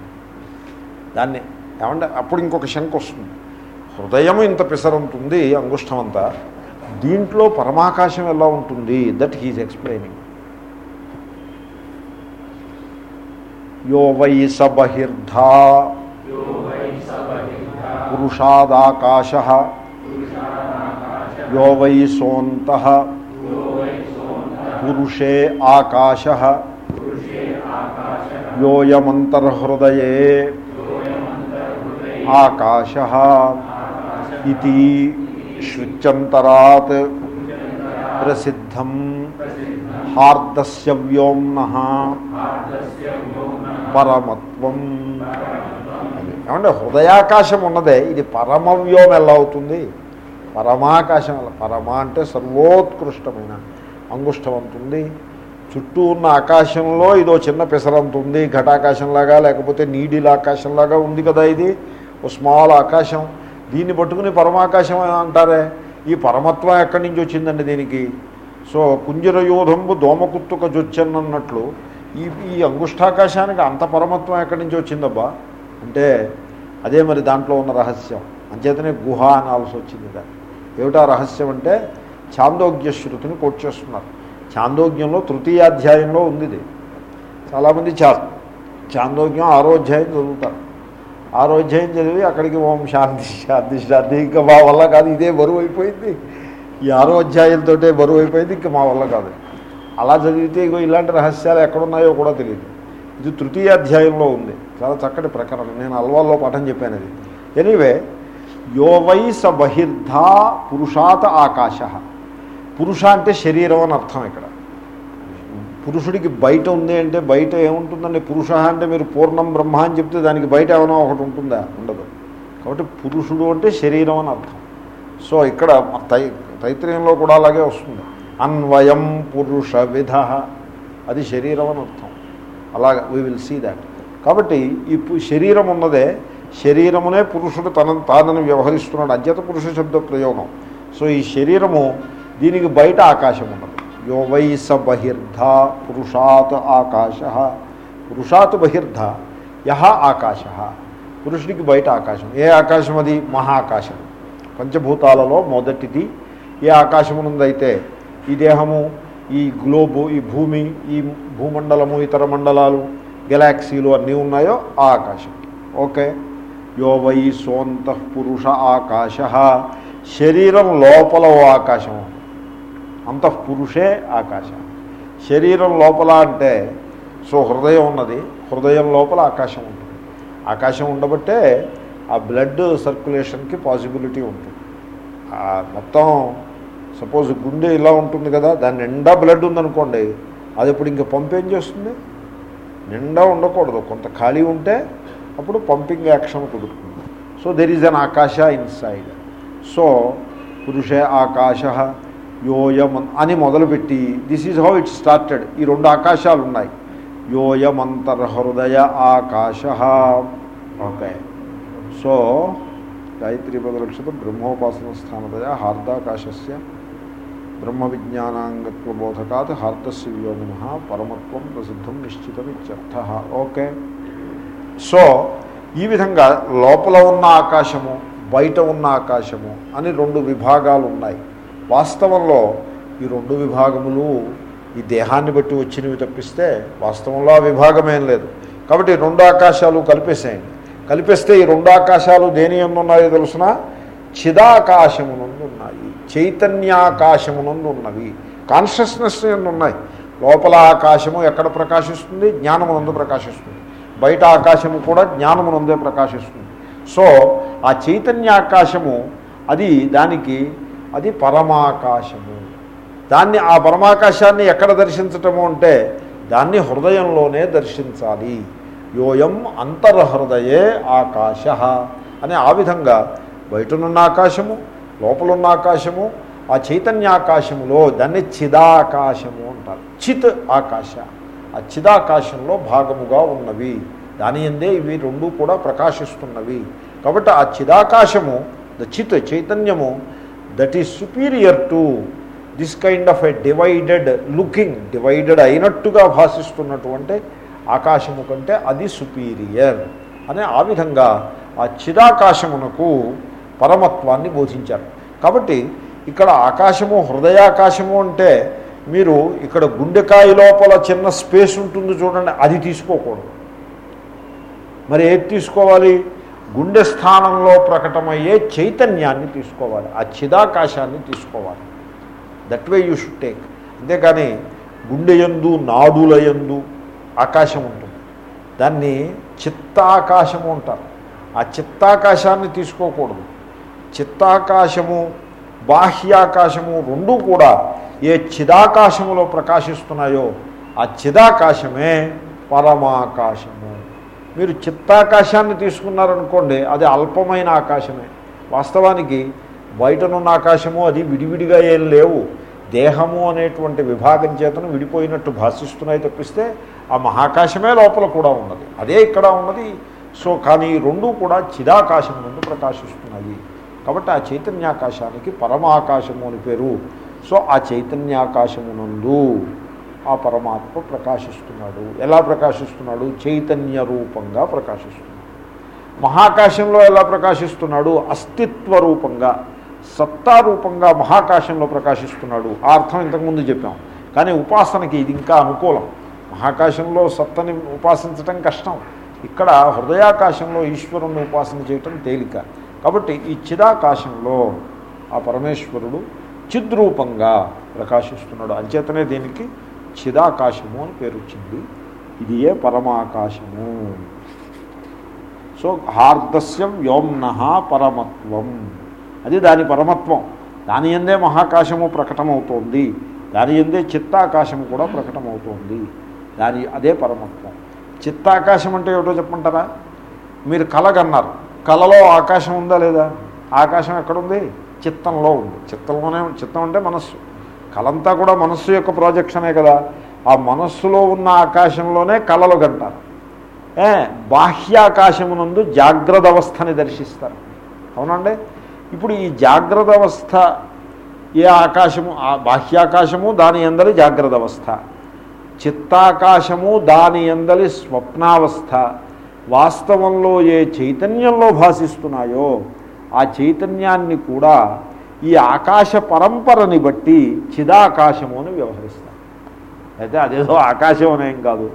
దాన్ని ఏమంటే అప్పుడు ఇంకొక శంక వస్తుంది. హృదయం ఇంత పిసరంతుంది అంగుష్టం అంతా దీంట్లో పరమాకాశం ఎలా ఉంటుంది? దట్ హీజ్ ఎక్స్ప్లెయినింగ్ యో వై స బహిర్ధా పురుషాదాకాశ యో వై సోంత పురుషే ఆకాశ యోయమంతర్హృదయే ఆకాశ ఇది శృత్యంతరాత్ ప్రసిద్ధం హార్దస్య వ్యోమ్న పరమత్వం అది ఏమంటే హృదయాకాశం ఉన్నదే ఇది పరమవ్యోమం ఎలా అవుతుంది పరమాకాశం పరమ అంటే సర్వోత్కృష్టమైన అంగుష్టం అంతుంది చుట్టూ ఉన్న ఆకాశంలో ఇదో చిన్న పిసరంత ఉంది ఘటాకాశంలాగా లేకపోతే నీడిల ఆకాశంలాగా ఉంది కదా ఇది. ఓ స్మాల్ ఆకాశం. దీన్ని పట్టుకుని పరమాకాశం అంటారే. ఈ పరమత్వం ఎక్కడి నుంచి వచ్చిందండి దీనికి? సో కుంజరయోధంబు దోమకుత్తుక జొచ్చన్నట్లు ఈ ఈ అంగుష్టాకాశానికి అంత పరమత్వం ఎక్కడి నుంచి వచ్చిందబ్బా? అంటే అదే మరి దాంట్లో ఉన్న రహస్యం. అంచేతనే గుహ అనాల్సి వచ్చింది దాన్ని ఏమిటా రహస్యం అంటే ఛాందోగ్య శృతిని కోట్ చేస్తున్నారు. ఛాందోగ్యంలో తృతీయాధ్యాయంలో ఉంది ఇది. చాలామంది చా చాందోగ్యం ఆరో అధ్యాయం చదువుతారు. ఆరో అధ్యాయం చదివి అక్కడికి ఓం శాంతి శాంతి శాంతి ఇంకా మా వల్ల కాదు ఇదే బరువు అయిపోయింది. ఈ ఆరో అధ్యాయంతో బరువు అయిపోయింది ఇంకా మా వల్ల కాదు. అలా చదివితే ఇగో ఇలాంటి రహస్యాలు ఎక్కడున్నాయో కూడా తెలియదు. ఇది తృతీయ అధ్యాయంలో ఉంది. చాలా చక్కటి ప్రకరణ. నేను అల్వాల్లో పాఠం చెప్పాను అది. ఎనీవే యో వై స బహిర్ధా పురుషాత ఆకాశ. పురుష అంటే శరీరం అని అర్థం ఇక్కడ. పురుషుడికి బయట ఉంది అంటే బయట ఏముంటుందండి? పురుష అంటే మీరు పూర్ణం బ్రహ్మ అని చెప్తే దానికి బయట ఏమైనా ఒకటి ఉంటుందా? ఉండదు. కాబట్టి పురుషుడు అంటే శరీరం అని అర్థం. సో ఇక్కడ తై తైత్రయంలో కూడా అలాగే వస్తుంది. అన్వయం పురుష విధ అది శరీరం అని అర్థం. అలాగా వీ విల్ సీ దాట్ కాబట్టి ఈ పు- శరీరం ఉన్నదే శరీరమునే పురుషుడు తన తానని వ్యవహరిస్తున్నాడు. అధ్యత పురుష శబ్ద ప్రయోగం. సో ఈ శరీరము దీనికి బయట ఆకాశం ఉన్నది. యో వైస బహిర్ధ పురుషాత్ ఆకాశ. పురుషాత్ బహిర్ధ యహ ఆకాశ. పురుషుడికి బయట ఆకాశం. ఏ ఆకాశం అది? మహాకాశం. పంచభూతాలలో మొదటిది ఏ ఆకాశమునందైతే ఈ దేహము ఈ గ్లోబు ఈ భూమి ఈ భూమండలము ఇతర మండలాలు గెలాక్సీలు అన్నీ ఉన్నాయో ఆ ఆకాశం. ఓకే? యో వై సోంత పురుష ఆకాశ. శరీరం లోపల ఓ ఆకాశం అంతఃపురుషే ఆకాశం. శరీరం లోపల అంటే సో హృదయం ఉన్నది హృదయం లోపల ఆకాశం ఉంటుంది. ఆకాశం ఉండబట్టే ఆ బ్లడ్ సర్క్యులేషన్కి పాసిబిలిటీ ఉంటుంది. ఆ మొత్తం సపోజ్ గుండె ఇలా ఉంటుంది కదా దాని నిండా బ్లడ్ ఉందనుకోండి అది ఇప్పుడు ఇంక పంపేం చేస్తుంది? నిండా ఉండకూడదు. కొంత ఖాళీ ఉంటే అప్పుడు పంపింగ్ యాక్షన్ కుదురుతుంది. So there is an akasha inside so పురుషే ఆకాశ యోయం అని మొదలుపెట్టి this is how it started ఈ రెండు ఆకాశాలు ఉన్నాయి. యోయమంతర్హృదయ ఆకాశ. ఓకే. సో గాయత్రి పదలక్షత బ్రహ్మోపాసన స్థానదయ హార్దాకాశస్య బ్రహ్మ విజ్ఞానాంగత్వబోధకాత్ హార్దస్య వ్యోమిన పరమత్వం ప్రసిద్ధం నిశ్చితం ఇత్యర్థ ఓకే సో ఈ విధంగా లోపల ఉన్న ఆకాశము బయట ఉన్న ఆకాశము అని రెండు విభాగాలు ఉన్నాయి. వాస్తవంలో ఈ రెండు విభాగములు ఈ దేహాన్ని బట్టి వచ్చినవి తప్పిస్తే వాస్తవంలో ఆ విభాగమేం లేదు. కాబట్టి రెండు ఆకాశాలు కలిపేసేయండి. కలిపేస్తే ఈ రెండు ఆకాశాలు దేని ఎందున్నాయో తెలుసిన? చిదాకాశమునందు చైతన్యాకాశమునందు ఉన్నవి కాన్షియస్నెస్ ఉన్నాయి లోపల ఆకాశము ఎక్కడ ప్రకాశిస్తుంది? జ్ఞానమునందు ప్రకాశిస్తుంది. బయట ఆకాశము కూడా జ్ఞానమునందే ప్రకాశిస్తుంది. సో ఆ చైతన్యాకాశము అది దానికి అది పరమాకాశము. దాన్ని ఆ పరమాకాశాన్ని ఎక్కడ దర్శించటము అంటే దాన్ని హృదయంలోనే దర్శించాలి. యోయం అంతర్హృదయే ఆకాశ అని ఆ విధంగా బయటనున్న ఆకాశము లోపలున్న ఆకాశము ఆ చైతన్యాకాశములో దాన్ని చిదాకాశము అంటారు. చిత్ ఆకాశ. ఆ చిదాకాశంలో భాగముగా ఉన్నవి. దాని ఎందే ఇవి రెండు కూడా ప్రకాశిస్తున్నవి. కాబట్టి ఆ చిదాకాశము ద చిత్ చైతన్యము that is superior to this kind of a divided looking divided అయినట్టుగా భాషిస్తున్నటువంటి ఆకాశము కంటే అది సుపీరియర్ అనే ఆ విధంగా ఆ చిదాకాశమునకు పరమత్వాన్ని బోధించారు. కాబట్టి ఇక్కడ ఆకాశము హృదయాకాశము అంటే మీరు ఇక్కడ గుండెకాయ లోపల చిన్న స్పేస్ ఉంటుంది చూడండి అది తీసుకోకూడదు. మరి ఏది తీసుకోవాలి? గుండె స్థానంలో ప్రకటమయ్యే చైతన్యాన్ని తీసుకోవాలి ఆ చిదాకాశాన్ని తీసుకోవాలి. That way you should take అంతేకాని గుండెయందు నాడులయందు ఆకాశం ఉంటుంది. దాన్ని చిత్తాకాశము అంటారు. ఆ చిత్తాకాశాన్ని తీసుకోకూడదు. చిత్తాకాశము బాహ్యాకాశము రెండూ కూడా ఏ చిదాకాశములో ప్రకాశిస్తున్నాయో ఆ చిదాకాశమే పరమాకాశము. మీరు చిత్తాకాశాన్ని తీసుకున్నారనుకోండి అది అల్పమైన ఆకాశమే. వాస్తవానికి బయటనున్న ఆకాశము అది విడివిడిగా ఏం లేవు. దేహము అనేటువంటి విభాగం చేతను విడిపోయినట్టు భాషిస్తున్నాయి తప్పిస్తే ఆ మహాకాశమే లోపల కూడా ఉన్నది. అదే ఇక్కడ ఉన్నది. సో కానీ రెండు కూడా చిదాకాశం నుండి ప్రకాశిస్తున్నాయి. కాబట్టి ఆ చైతన్యాకాశానికి పరమాకాశము అని పేరు. సో ఆ చైతన్యాకాశమునందు ఆ పరమాత్మ ప్రకాశిస్తున్నాడు. ఎలా ప్రకాశిస్తున్నాడు? చైతన్య రూపంగా ప్రకాశిస్తున్నాడు. మహాకాశంలో ఎలా ప్రకాశిస్తున్నాడు? అస్తిత్వ రూపంగా సత్తారూపంగా మహాకాశంలో ప్రకాశిస్తున్నాడు. ఆ అర్థం ఇంతకుముందు చెప్పాం. కానీ ఉపాసనకి ఇది ఇంకా అనుకూలం. మహాకాశంలో సత్తని ఉపాసించటం కష్టం. ఇక్కడ హృదయాకాశంలో ఈశ్వరుని ఉపాసన చేయటం తేలిక. కాబట్టి ఈ చిదాకాశంలో ఆ పరమేశ్వరుడు చిద్రూపంగా ప్రకాశిస్తున్నాడు. అంచేతనే దీనికి చిదాకాశము అని పేరు వచ్చింది. ఇది ఏ పరమాకాశము? సో హార్దస్య వ్యోమ్న పరమత్వం. అది దాని పరమత్వం. దాని ఎందే మహాకాశము ప్రకటమవుతోంది. దాని ఎందే చిత్తాకాశము కూడా ప్రకటమవుతోంది. దాని అదే పరమత్వం. చిత్తాకాశం అంటే ఏమిటో చెప్పంటారా మీరు కలగన్నారు. కలలో ఆకాశం ఉందా లేదా? ఆకాశం ఎక్కడుంది? చిత్తంలో ఉంది. చిత్తంలోనే చిత్తం అంటే మనస్సు. కలంతా కూడా మనస్సు యొక్క ప్రాజెక్షనే కదా. ఆ మనస్సులో ఉన్న ఆకాశంలోనే కలలు కంటారు. ఏ? బాహ్యాకాశమునందు జాగ్రత్త అవస్థని దర్శిస్తారు. అవునండి? ఇప్పుడు ఈ జాగ్రత్త అవస్థ ఏ ఆకాశము? ఆ బాహ్యాకాశము దాని ఎందరి జాగ్రత్త అవస్థ. చిత్తాకాశము దాని ఎందలి స్వప్నావస్థ. వాస్తవంలో ఏ చైతన్యంలో భాషిస్తున్నాయో ఆ చైతన్యాన్ని కూడా ఈ ఆకాశ పరంపరని బట్టి చిదాకాశము అని వ్యవహరిస్తారు. అయితే అదేదో ఆకాశం అనేం కాదు.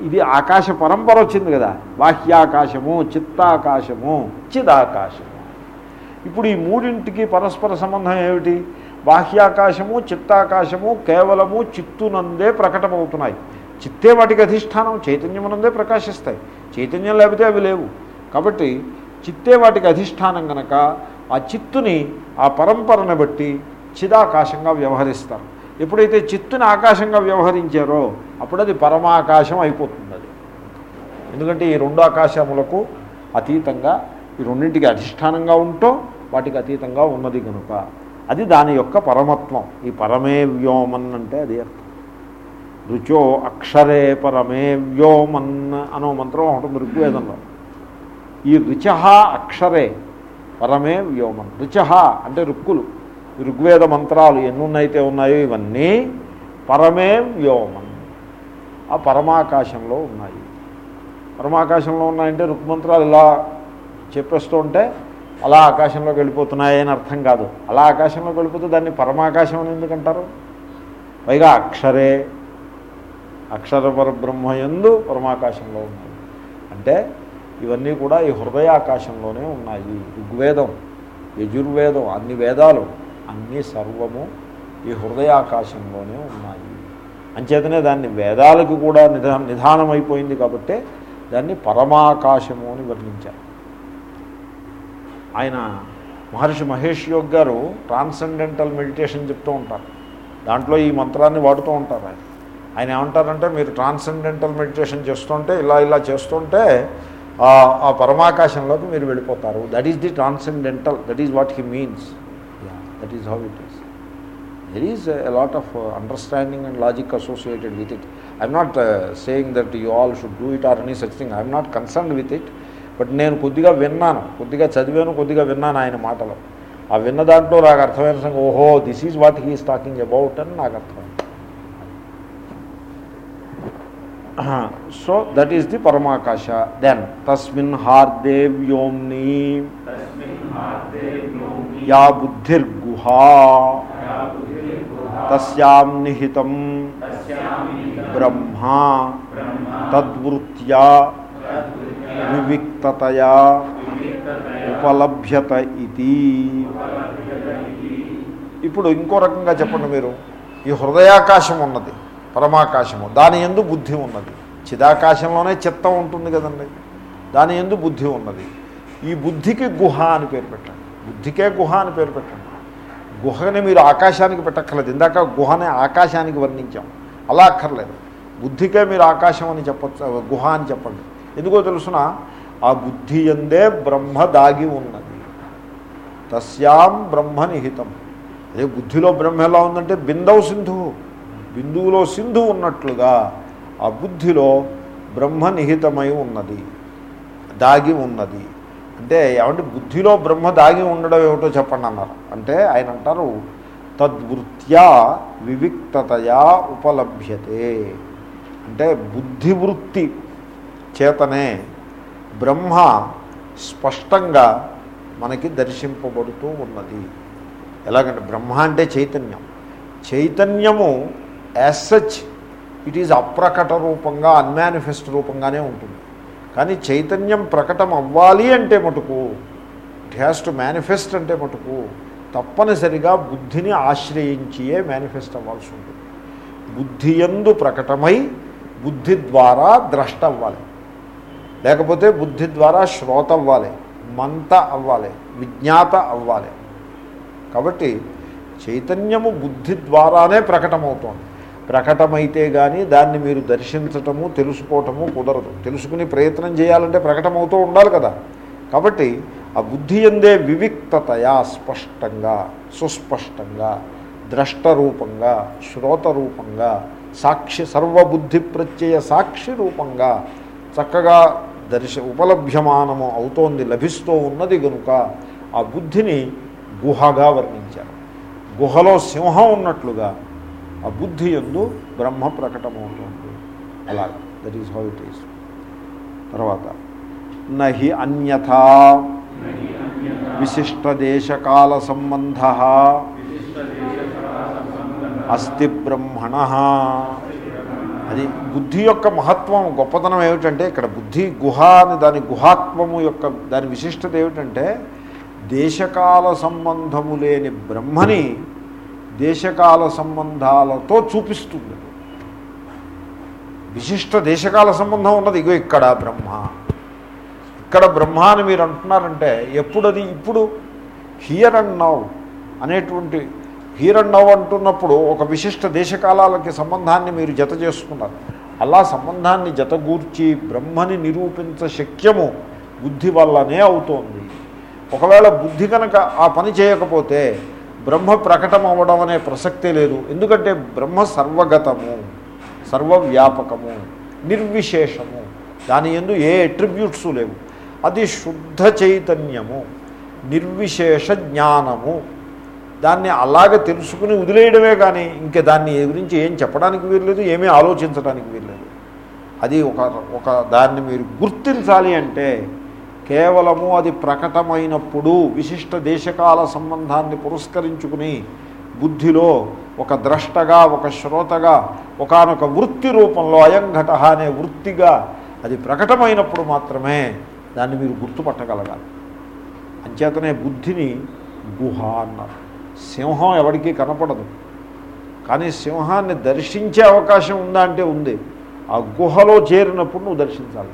ఇది ఆకాశ పరంపర వచ్చింది కదా. బాహ్యాకాశము చిత్తాకాశము చిదాకాశము. ఇప్పుడు ఈ మూడింటికి పరస్పర సంబంధం ఏమిటి? బాహ్యాకాశము చిత్తాకాశము కేవలము చిత్తునందే ప్రకటమవుతున్నాయి. చిత్తే వాటికి అధిష్టానం చైతన్యమునందే ప్రకాశిస్తాయి. చైతన్యం లేకపోతే అవి లేవు. కాబట్టి చిత్తే వాటికి అధిష్టానం గనక ఆ చిత్తుని ఆ పరంపరను బట్టి చిదాకాశంగా వ్యవహరిస్తారు. ఎప్పుడైతే చిత్తుని ఆకాశంగా వ్యవహరించారో అప్పుడు అది పరమాకాశం అయిపోతుంది అది. ఎందుకంటే ఈ రెండు ఆకాశములకు అతీతంగా ఈ రెండింటికి అధిష్టానంగా ఉంటూ వాటికి అతీతంగా ఉన్నది కనుక అది దాని యొక్క పరమత్వం. ఈ పరమే వ్యోమన్ అంటే అది అర్థం. రుచో అక్షరే పరమే వ్యోమన్ అనో మంత్రం ఒకటి ఋగ్వేదంలో ఈ రుచ అక్షరే పరమే వ్యోమన్. రుచ అంటే రుక్కులు ఋగ్వేద మంత్రాలు ఎన్నున్నైతే ఉన్నాయో ఇవన్నీ పరమే వ్యోమన్. ఆ పరమాకాశంలో ఉన్నాయి. పరమాకాశంలో ఉన్నాయంటే రుక్మంత్రాలు ఇలా చెప్పేస్తూ ఉంటే అలా ఆకాశంలోకి వెళ్ళిపోతున్నాయి అని అర్థం కాదు. అలా ఆకాశంలోకి వెళ్ళిపోతే దాన్ని పరమాకాశం అని ఎందుకంటారు? పైగా అక్షరే అక్షర పరబ్రహ్మయందు పరమాకాశంలో ఉన్నాయి. అంటే ఇవన్నీ కూడా ఈ హృదయాకాశంలోనే ఉన్నాయి. ఋగ్వేదం యజుర్వేదం అన్ని వేదాలు అన్ని సర్వము ఈ హృదయాకాశంలోనే ఉన్నాయి. అంచేతనే దాన్ని వేదాలకు కూడా నిధా నిధానమైపోయింది కాబట్టి దాన్ని పరమాకాశము అని వర్ణించారు. ఆయన మహర్షి మహేష్ యోగ్ గారు ట్రాన్సెండెంటల్ మెడిటేషన్ చెప్తూ ఉంటారు. దాంట్లో ఈ మంత్రాన్ని వాడుతూ ఉంటారు ఆయన. ఆయన ఏమంటారంటే మీరు ట్రాన్సెండెంటల్ మెడిటేషన్ చేస్తుంటే ఇలా ఇలా చేస్తుంటే ఆ పరమాకాశంలోకి మీరు వెళ్ళిపోతారు. That is the transcendental that is what he means that is how it is there is a lot of understanding and logic associated with it I'm not saying that you all should do it or any such thing I'm not concern with it but నేను కొద్దిగా విన్నాను. కొద్దిగా చదివాను కొద్దిగా విన్నాను ఆయన మాటలు. ఆ విన్న దాంట్లో నాకు అర్థమైన సంగతి ఓహో this is what he's talking about అని నాకు అర్థమైంది. So that is the paramakasha. Then తస్మిన్ హార్దే వ్యోమ్ని యా బుద్ధిర్గుహా. తస్యాం నిహితం బ్రహ్మ. తద్వృత్యా వివిక్తతయా ఉపలభ్యత ఇది ఇప్పుడు ఇంకో రకంగా చెప్పండి మీరు. ఈ హృదయాకాశం ఉన్నది. పరమాకాశము. దాని ఎందు బుద్ధి ఉన్నది. చిదాకాశంలోనే చిత్తం ఉంటుంది కదండి. దాని ఎందు బుద్ధి ఉన్నది. ఈ బుద్ధికి గుహ అని పేరు పెట్టండి. బుద్ధికే గుహ అని పేరు పెట్టండి. గుహని మీరు ఆకాశానికి పెట్టక్కర్లేదు. ఇందాక గుహని ఆకాశానికి వర్ణించాం. అలా అక్కర్లేదు. బుద్ధికే మీరు ఆకాశం అని చెప్పచ్చు గుహ అని చెప్పండి. ఎందుకో తెలుసిన? ఆ బుద్ధి ఎందే బ్రహ్మ దాగి ఉన్నది. తస్యాం బ్రహ్మ నిహితం. అదే బుద్ధిలో బ్రహ్మ ఎలా ఉందంటే బిందవు సింధువు. బిందువులో సింధు ఉన్నట్లుగా ఆ బుద్ధిలో బ్రహ్మ నిహితమై ఉన్నది దాగి ఉన్నది. అంటే ఏమంటే బుద్ధిలో బ్రహ్మ దాగి ఉండడం ఏమిటో చెప్పండి అన్నారు. అంటే ఆయన అంటారు తద్వృత్యా వివిక్తతయా ఉపలభ్యతే. అంటే బుద్ధివృత్తి చేతనే బ్రహ్మ స్పష్టంగా మనకి దర్శింపబడుతూ ఉన్నది. ఎలాగంటే బ్రహ్మ అంటే చైతన్యం. చైతన్యము యాజ్ సచ్ ఇట్ ఈజ్ అప్రకట రూపంగా అన్మానిఫెస్ట్ రూపంగానే ఉంటుంది కానీ చైతన్యం ప్రకటం అవ్వాలి అంటే మటుకు ఇట్ హ్యాస్ టు మేనిఫెస్ట్ అంటే మటుకు తప్పనిసరిగా బుద్ధిని ఆశ్రయించియే మేనిఫెస్ట్ అవ్వాల్సి ఉంటుంది బుద్ధి ఎందు ప్రకటమై బుద్ధి ద్వారా ద్రష్ట అవ్వాలి లేకపోతే బుద్ధి ద్వారా శ్రోత అవ్వాలి మంత అవ్వాలి విజ్ఞాత అవ్వాలి కాబట్టి చైతన్యము బుద్ధి ద్వారానే ప్రకటమవుతోంది ప్రకటమైతే కానీ దాన్ని మీరు దర్శించటము తెలుసుకోవటము కుదరదు. తెలుసుకుని ప్రయత్నం చేయాలంటే ప్రకటమవుతూ ఉండాలి కదా. కాబట్టి ఆ బుద్ధి ఎందే వివిక్తతయా స్పష్టంగా సుస్పష్టంగా ద్రష్టరూపంగా శ్రోతరూపంగా సాక్షి సర్వబుద్ధి ప్రత్యయ సాక్షి రూపంగా చక్కగా దర్శ ఉపలభ్యమానము అవుతోంది లభిస్తూ ఉన్నది కనుక ఆ బుద్ధిని గుహగా వర్ణించారు. గుహలో సింహం ఉన్నట్లుగా ఆ బుద్ధి ఎందు బ్రహ్మ ప్రకటమవుతుంది. అలా that is how it is తర్వాత నహి అన్యథా విశిష్టదేశకాల సంబంధ అస్తి బ్రహ్మణ. అది బుద్ధి యొక్క మహత్వం గొప్పతనం ఏమిటంటే ఇక్కడ బుద్ధి గుహ అని దాని గుహాత్వము యొక్క దాని విశిష్టత ఏమిటంటే దేశకాల సంబంధము లేని బ్రహ్మని దేశకాల సంబంధాలతో చూపిస్తుంది. విశిష్ట దేశకాల సంబంధం ఉన్నది. ఇగో ఇక్కడ బ్రహ్మ. ఇక్కడ బ్రహ్మ అని మీరు అంటున్నారంటే ఎప్పుడు అది ఇప్పుడు? హియర్ అండ్ నౌ అనేటువంటి హియర్ అండ్ నవ్ అంటున్నప్పుడు ఒక విశిష్ట దేశకాలాలకి సంబంధాన్ని మీరు జత చేసుకున్నారు. అలా సంబంధాన్ని జతగూర్చి బ్రహ్మని నిరూపించ శక్యము బుద్ధి వల్లనే అవుతోంది. ఒకవేళ బుద్ధి కనుక ఆ పని చేయకపోతే బ్రహ్మ ప్రకటం అవ్వడం అనే ప్రసక్తే లేదు. ఎందుకంటే బ్రహ్మ సర్వగతము సర్వవ్యాపకము నిర్విశేషము. దాని ఎందు ఏ అట్రిబ్యూట్స్ లేవు. అది శుద్ధ చైతన్యము నిర్విశేష జ్ఞానము. దాన్ని అలాగ తెలుసుకుని వదిలేయడమే కానీ ఇంక దాన్ని గురించి ఏం చెప్పడానికి వీల్లేదు ఏమీ ఆలోచించడానికి వీల్లేదు. అది ఒక ఒక దాన్ని మీరు గుర్తించాలి అంటే కేవలము అది ప్రకటమైనప్పుడు విశిష్ట దేశకాల సంబంధాన్ని పురస్కరించుకుని బుద్ధిలో ఒక ద్రష్టగా ఒక శ్రోతగా ఒకనొక వృత్తి రూపంలో అయంఘట అనే వృత్తిగా అది ప్రకటమైనప్పుడు మాత్రమే దాన్ని మీరు గుర్తుపట్టగలగాలి. అంచేతనే బుద్ధిని గుహ అన్నారు. సింహం ఎవరికీ కనపడదు. కానీ సింహాన్ని దర్శించే అవకాశం ఉందా అంటే ఉంది. ఆ గుహలో చేరినప్పుడు నువ్వు దర్శించాలి.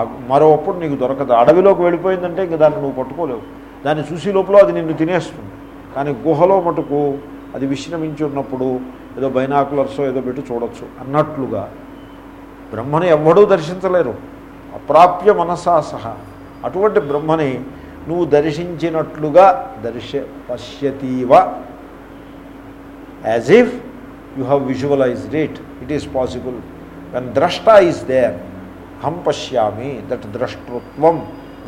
మరోప్పుడు నీకు దొరకదు. అడవిలోకి వెళ్ళిపోయిందంటే ఇంక దాన్ని నువ్వు పట్టుకోలేవు. దాన్ని చూసి లోపల అది నిన్ను తినేస్తుంది. కానీ గుహలో మటుకు అది విశ్రమించి ఉన్నప్పుడు ఏదో బైనాకులర్సో ఏదో పెట్టి చూడొచ్చు అన్నట్లుగా. బ్రహ్మని ఎవ్వడూ దర్శించలేరు. అప్రాప్య మనసా సహా. అటువంటి బ్రహ్మని నువ్వు దర్శించినట్లుగా దర్శ పశ్యతీవ. As if you have visualized it it is possible when drashta is there హం పశ్యామి that drashtritvam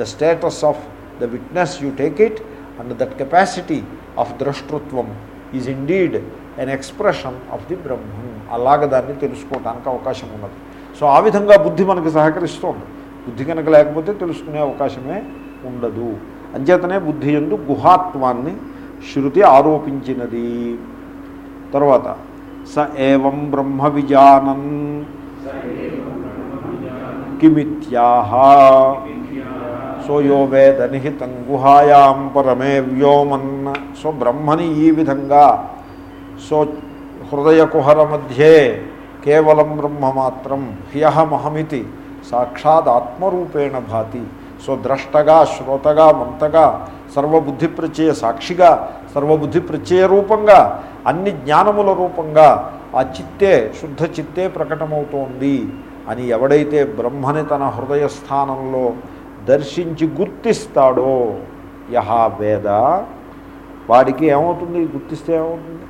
the status of the witness you take it and that capacity of drashtritvam is indeed an expression of the Brahmam అలాగ దాన్ని తెలుసుకోవడానికి అవకాశం ఉన్నది. So ఆ విధంగా బుద్ధి మనకు సహకరిస్తోంది. బుద్ధి కనుక లేకపోతే తెలుసుకునే అవకాశమే ఉండదు. అంచేతనే బుద్ధి ఎందు గుహాత్వాన్ని శృతి ఆరోపించినది. తర్వాత స ఏం బ్రహ్మ విజానన్. కిమిత్యాహ సో యో వేద నిహితం గుహాయాం పరమే వ్యోమన్ సో బ్రహ్మని ఈ విధంగా సో హృదయ కుహర మధ్యే కేవలం బ్రహ్మ మాత్రం హ్యహమహమితి సాక్షాత్ ఆత్మరూపేణ భాతి సో ద్రష్టగా శ్రోతగా మంతగా సర్వబుద్ధి ప్రత్యయ సాక్షిగా సర్వబుద్ధి ప్రత్యయ రూపంగా అన్ని జ్ఞానముల రూపంగా ఆ చిత్తే శుద్ధ చిత్తే ప్రకటమవుతోంది అని ఎవడైతే బ్రహ్మని తన హృదయస్థానంలో దర్శించి గుర్తిస్తాడో యహా వేద వాడికి ఏమవుతుంది? గుర్తిస్తే ఏమవుతుంది?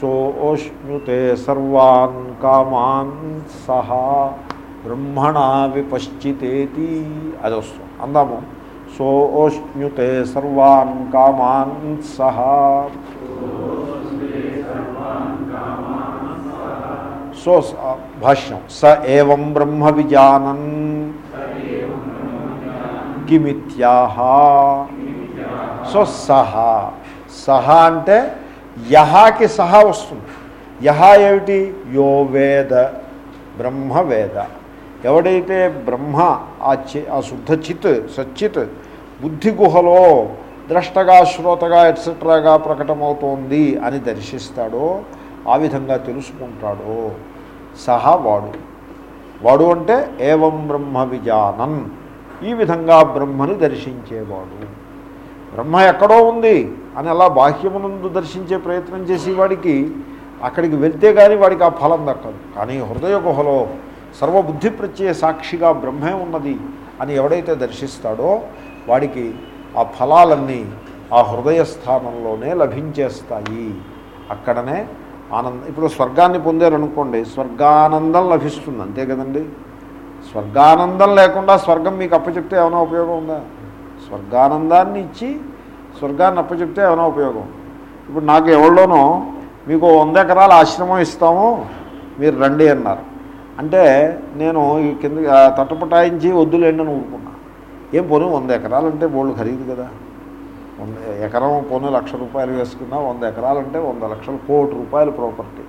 సోష్ణుతే సర్వాన్ కామాన్ సహా బ్రహ్మణా విపశ్చితేతి అది వస్తుంది. అందాము. సోష్ణుతే సర్వాన్ కామాన్ సహా సో భాష్యం. స ఏం బ్రహ్మ విజానన్. కిమిత్యాహ. సో సహ. సహ అంటే యహాకి సహా వస్తుంది. యహ ఏమిటి? యో వేద. బ్రహ్మ వేద. ఎవడైతే బ్రహ్మ ఆ చి ఆ శుద్ధ చిత్ సచ్చిత్ బుద్ధి గుహలో ద్రష్టగా శ్రోతగా ఎట్సెట్రాగా ప్రకటమవుతోంది అని దర్శిస్తాడో ఆ విధంగా తెలుసుకుంటాడో. సహా వాడు. వాడు అంటే ఏవం బ్రహ్మ విజానన్. ఈ విధంగా బ్రహ్మని దర్శించేవాడు. బ్రహ్మ ఎక్కడో ఉంది అని అలా బాహ్యమునందు దర్శించే ప్రయత్నం చేసేవాడికి అక్కడికి వెళ్తే కానీ వాడికి ఆ ఫలం దక్కదు. కానీ హృదయ గుహలో సర్వబుద్ధి ప్రత్యయ సాక్షిగా బ్రహ్మే ఉన్నది అని ఎవడైతే దర్శిస్తాడో వాడికి ఆ ఫలాలన్నీ ఆ హృదయ స్థానంలోనే లభించేస్తాయి. అక్కడనే ఆనందం ఇప్పుడు స్వర్గాన్ని పొందారనుకోండి స్వర్గానందం లభిస్తుంది. అంతే కదండి? స్వర్గానందం లేకుండా స్వర్గం మీకు అప్పచెప్తే ఏమైనా ఉపయోగం ఉందా? స్వర్గానందాన్ని ఇచ్చి స్వర్గాన్ని అప్పచెప్తే ఏమైనా ఉపయోగం? ఇప్పుడు నాకు ఎవరిలోనో మీకు వంద ఎకరాల ఆశ్రమం ఇస్తాము మీరు రండి అన్నారు. అంటే నేను ఈ కింద తట్టపటాయించి వద్దులేండి అని ఊరుకున్నా. ఏం పోనీ వంద ఎకరాలు అంటే బోళ్ళు ఖరీదు కదా. వంద ఎకరం పోనీ లక్ష రూపాయలు వేసుకున్నా వంద ఎకరాలంటే వంద లక్షలు కోటి రూపాయల ప్రాపర్టీ.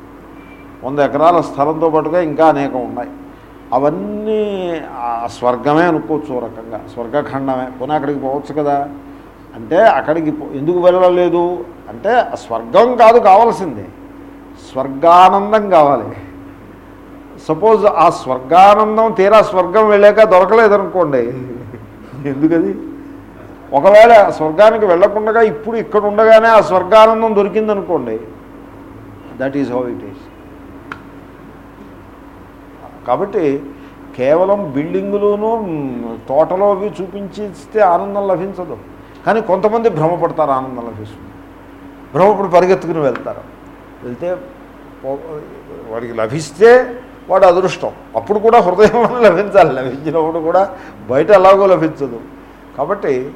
వంద ఎకరాల స్థలంతో పాటుగా ఇంకా అనేకం ఉన్నాయి. అవన్నీ ఆ స్వర్గమే అనుకోవచ్చు ఓ రకంగా. స్వర్గఖండమే. పోనీ అక్కడికి పోవచ్చు కదా? అంటే అక్కడికి పో- ఎందుకు వెళ్ళలేదు? అంటే ఆ స్వర్గం కాదు కావాల్సిందే. స్వర్గానందం కావాలి. సపోజ్ ఆ స్వర్గానందం తీరా స్వర్గం వెళ్ళాక దొరకలేదనుకోండి. ఎందుకది? ఒకవేళ స్వర్గానికి వెళ్ళకుండా ఇప్పుడు ఇక్కడ ఉండగానే ఆ స్వర్గానందం దొరికిందనుకోండి that is how it is కాబట్టి కేవలం బిల్డింగులోనూ తోటలో అవి చూపించిస్తే ఆనందం లభించదు. కానీ కొంతమంది భ్రమపడతారు ఆనందం లభిస్తుంది. భ్రమపడి పరిగెత్తుకుని వెళ్తారు. వెళ్తే వాడికి లభిస్తే వాడు అదృష్టం. అప్పుడు కూడా హృదయంలో లభించాలి. లభించినప్పుడు కూడా బయట ఎలాగో లభించదు. కాబట్టి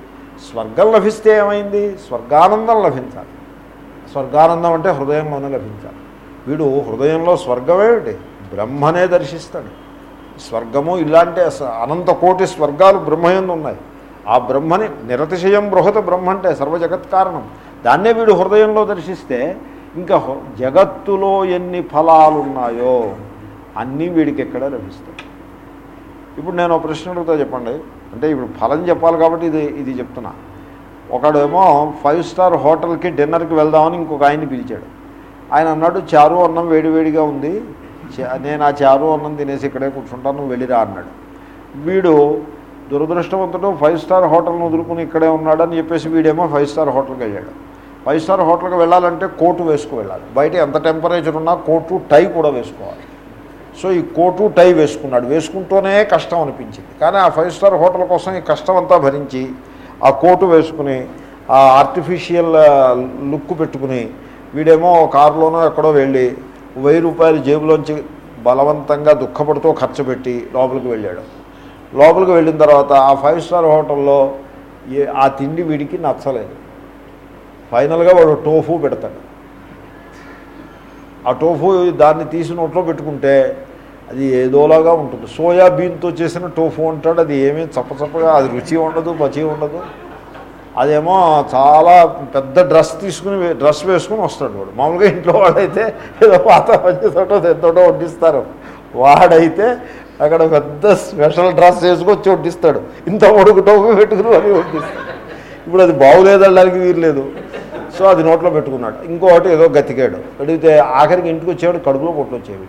స్వర్గం లభిస్తే ఏమైంది? స్వర్గానందం లభించాలి. స్వర్గానందం అంటే హృదయంలోనే లభించాలి. వీడు హృదయంలో స్వర్గమేమిటి బ్రహ్మనే దర్శిస్తాడు. స్వర్గము ఇలాంటి అనంత కోటి స్వర్గాలు బ్రహ్మయందు ఉన్నాయి. ఆ బ్రహ్మని నిరతిశయం బృహత బ్రహ్మ అంటే సర్వజగత్ కారణం. దాన్నే వీడు హృదయంలో దర్శిస్తే ఇంకా జగత్తులో ఎన్ని ఫలాలు ఉన్నాయో అన్నీ వీడికి ఎక్కడ లభిస్తాయి. ఇప్పుడు నేను ఒక ప్రశ్న అడుగుతా చెప్పండి. అంటే ఇప్పుడు ఫలం చెప్పాలి కాబట్టి ఇది ఇది చెప్తున్నా. ఒకడేమో ఫైవ్ స్టార్ హోటల్కి డిన్నర్కి వెళ్దామని ఇంకొక ఆయన్ని పిలిచాడు. ఆయన అన్నాడు చారు అన్నం వేడివేడిగా ఉంది. నేను ఆ చారు అన్నం తినేసి ఇక్కడే కూర్చుంటాను నువ్వు వెళ్ళిరా అన్నాడు. వీడు దురదృష్టవంతుడు ఫైవ్ స్టార్ హోటల్ను వదులుకుని ఇక్కడే ఉన్నాడని చెప్పేసి వీడేమో ఫైవ్ స్టార్ హోటల్కి వెళ్ళాడు. ఫైవ్ స్టార్ హోటల్కి వెళ్ళాలంటే కోటు వేసుకు వెళ్ళాలి. బయట ఎంత టెంపరేచర్ ఉన్నా కోటు టై కూడా వేసుకోవాలి. సో ఈ కోటు టై వేసుకున్నాడు. వేసుకుంటూనే కష్టం అనిపించింది. కానీ ఆ ఫైవ్ స్టార్ హోటల్ కోసం ఈ కష్టం అంతా భరించి ఆ కోటు వేసుకుని ఆ ఆర్టిఫిషియల్ లుక్ పెట్టుకుని వీడేమో కారులోనో ఎక్కడో వెళ్ళి వెయ్యి రూపాయలు జేబులోంచి బలవంతంగా దుఃఖపడుతూ ఖర్చు పెట్టి లోపలికి వెళ్ళాడు. లోపలికి వెళ్ళిన తర్వాత ఆ ఫైవ్ స్టార్ హోటల్లో ఏ ఆ తిండి వీడికి నచ్చలేదు. ఫైనల్గా వాడు టోఫు పెడతాడు. ఆ టోఫు దాన్ని తీసి నోట్లో పెట్టుకుంటే అది ఏదోలాగా ఉంటుంది. సోయాబీన్తో చేసిన టోఫు అంటాడు అది ఏమీ చప్పచప్పగా అది రుచి ఉండదు పచి ఉండదు. అదేమో చాలా పెద్ద డ్రెస్ తీసుకుని డ్రెస్ వేసుకుని వస్తాడు వాడు. మామూలుగా ఇంట్లో వాడైతే ఏదో పాత పంచతోటో ఎంతోటో వడ్డిస్తారు. వాడైతే అక్కడ పెద్ద స్పెషల్ డ్రెస్ వేసుకొచ్చి వడ్డిస్తాడు. ఇంత ఒడుగు టోపీ పెట్టుకుని అని వడ్డిస్తాడు. ఇప్పుడు అది బాగులేదనడానికి వీరలేదు సో అది నోట్లో పెట్టుకున్నాడు. ఇంకోటి ఏదో గతికాడు. అడిగితే ఆఖరికి ఇంటికి వచ్చేవాడు కడుపులో పొట్టు వచ్చేవి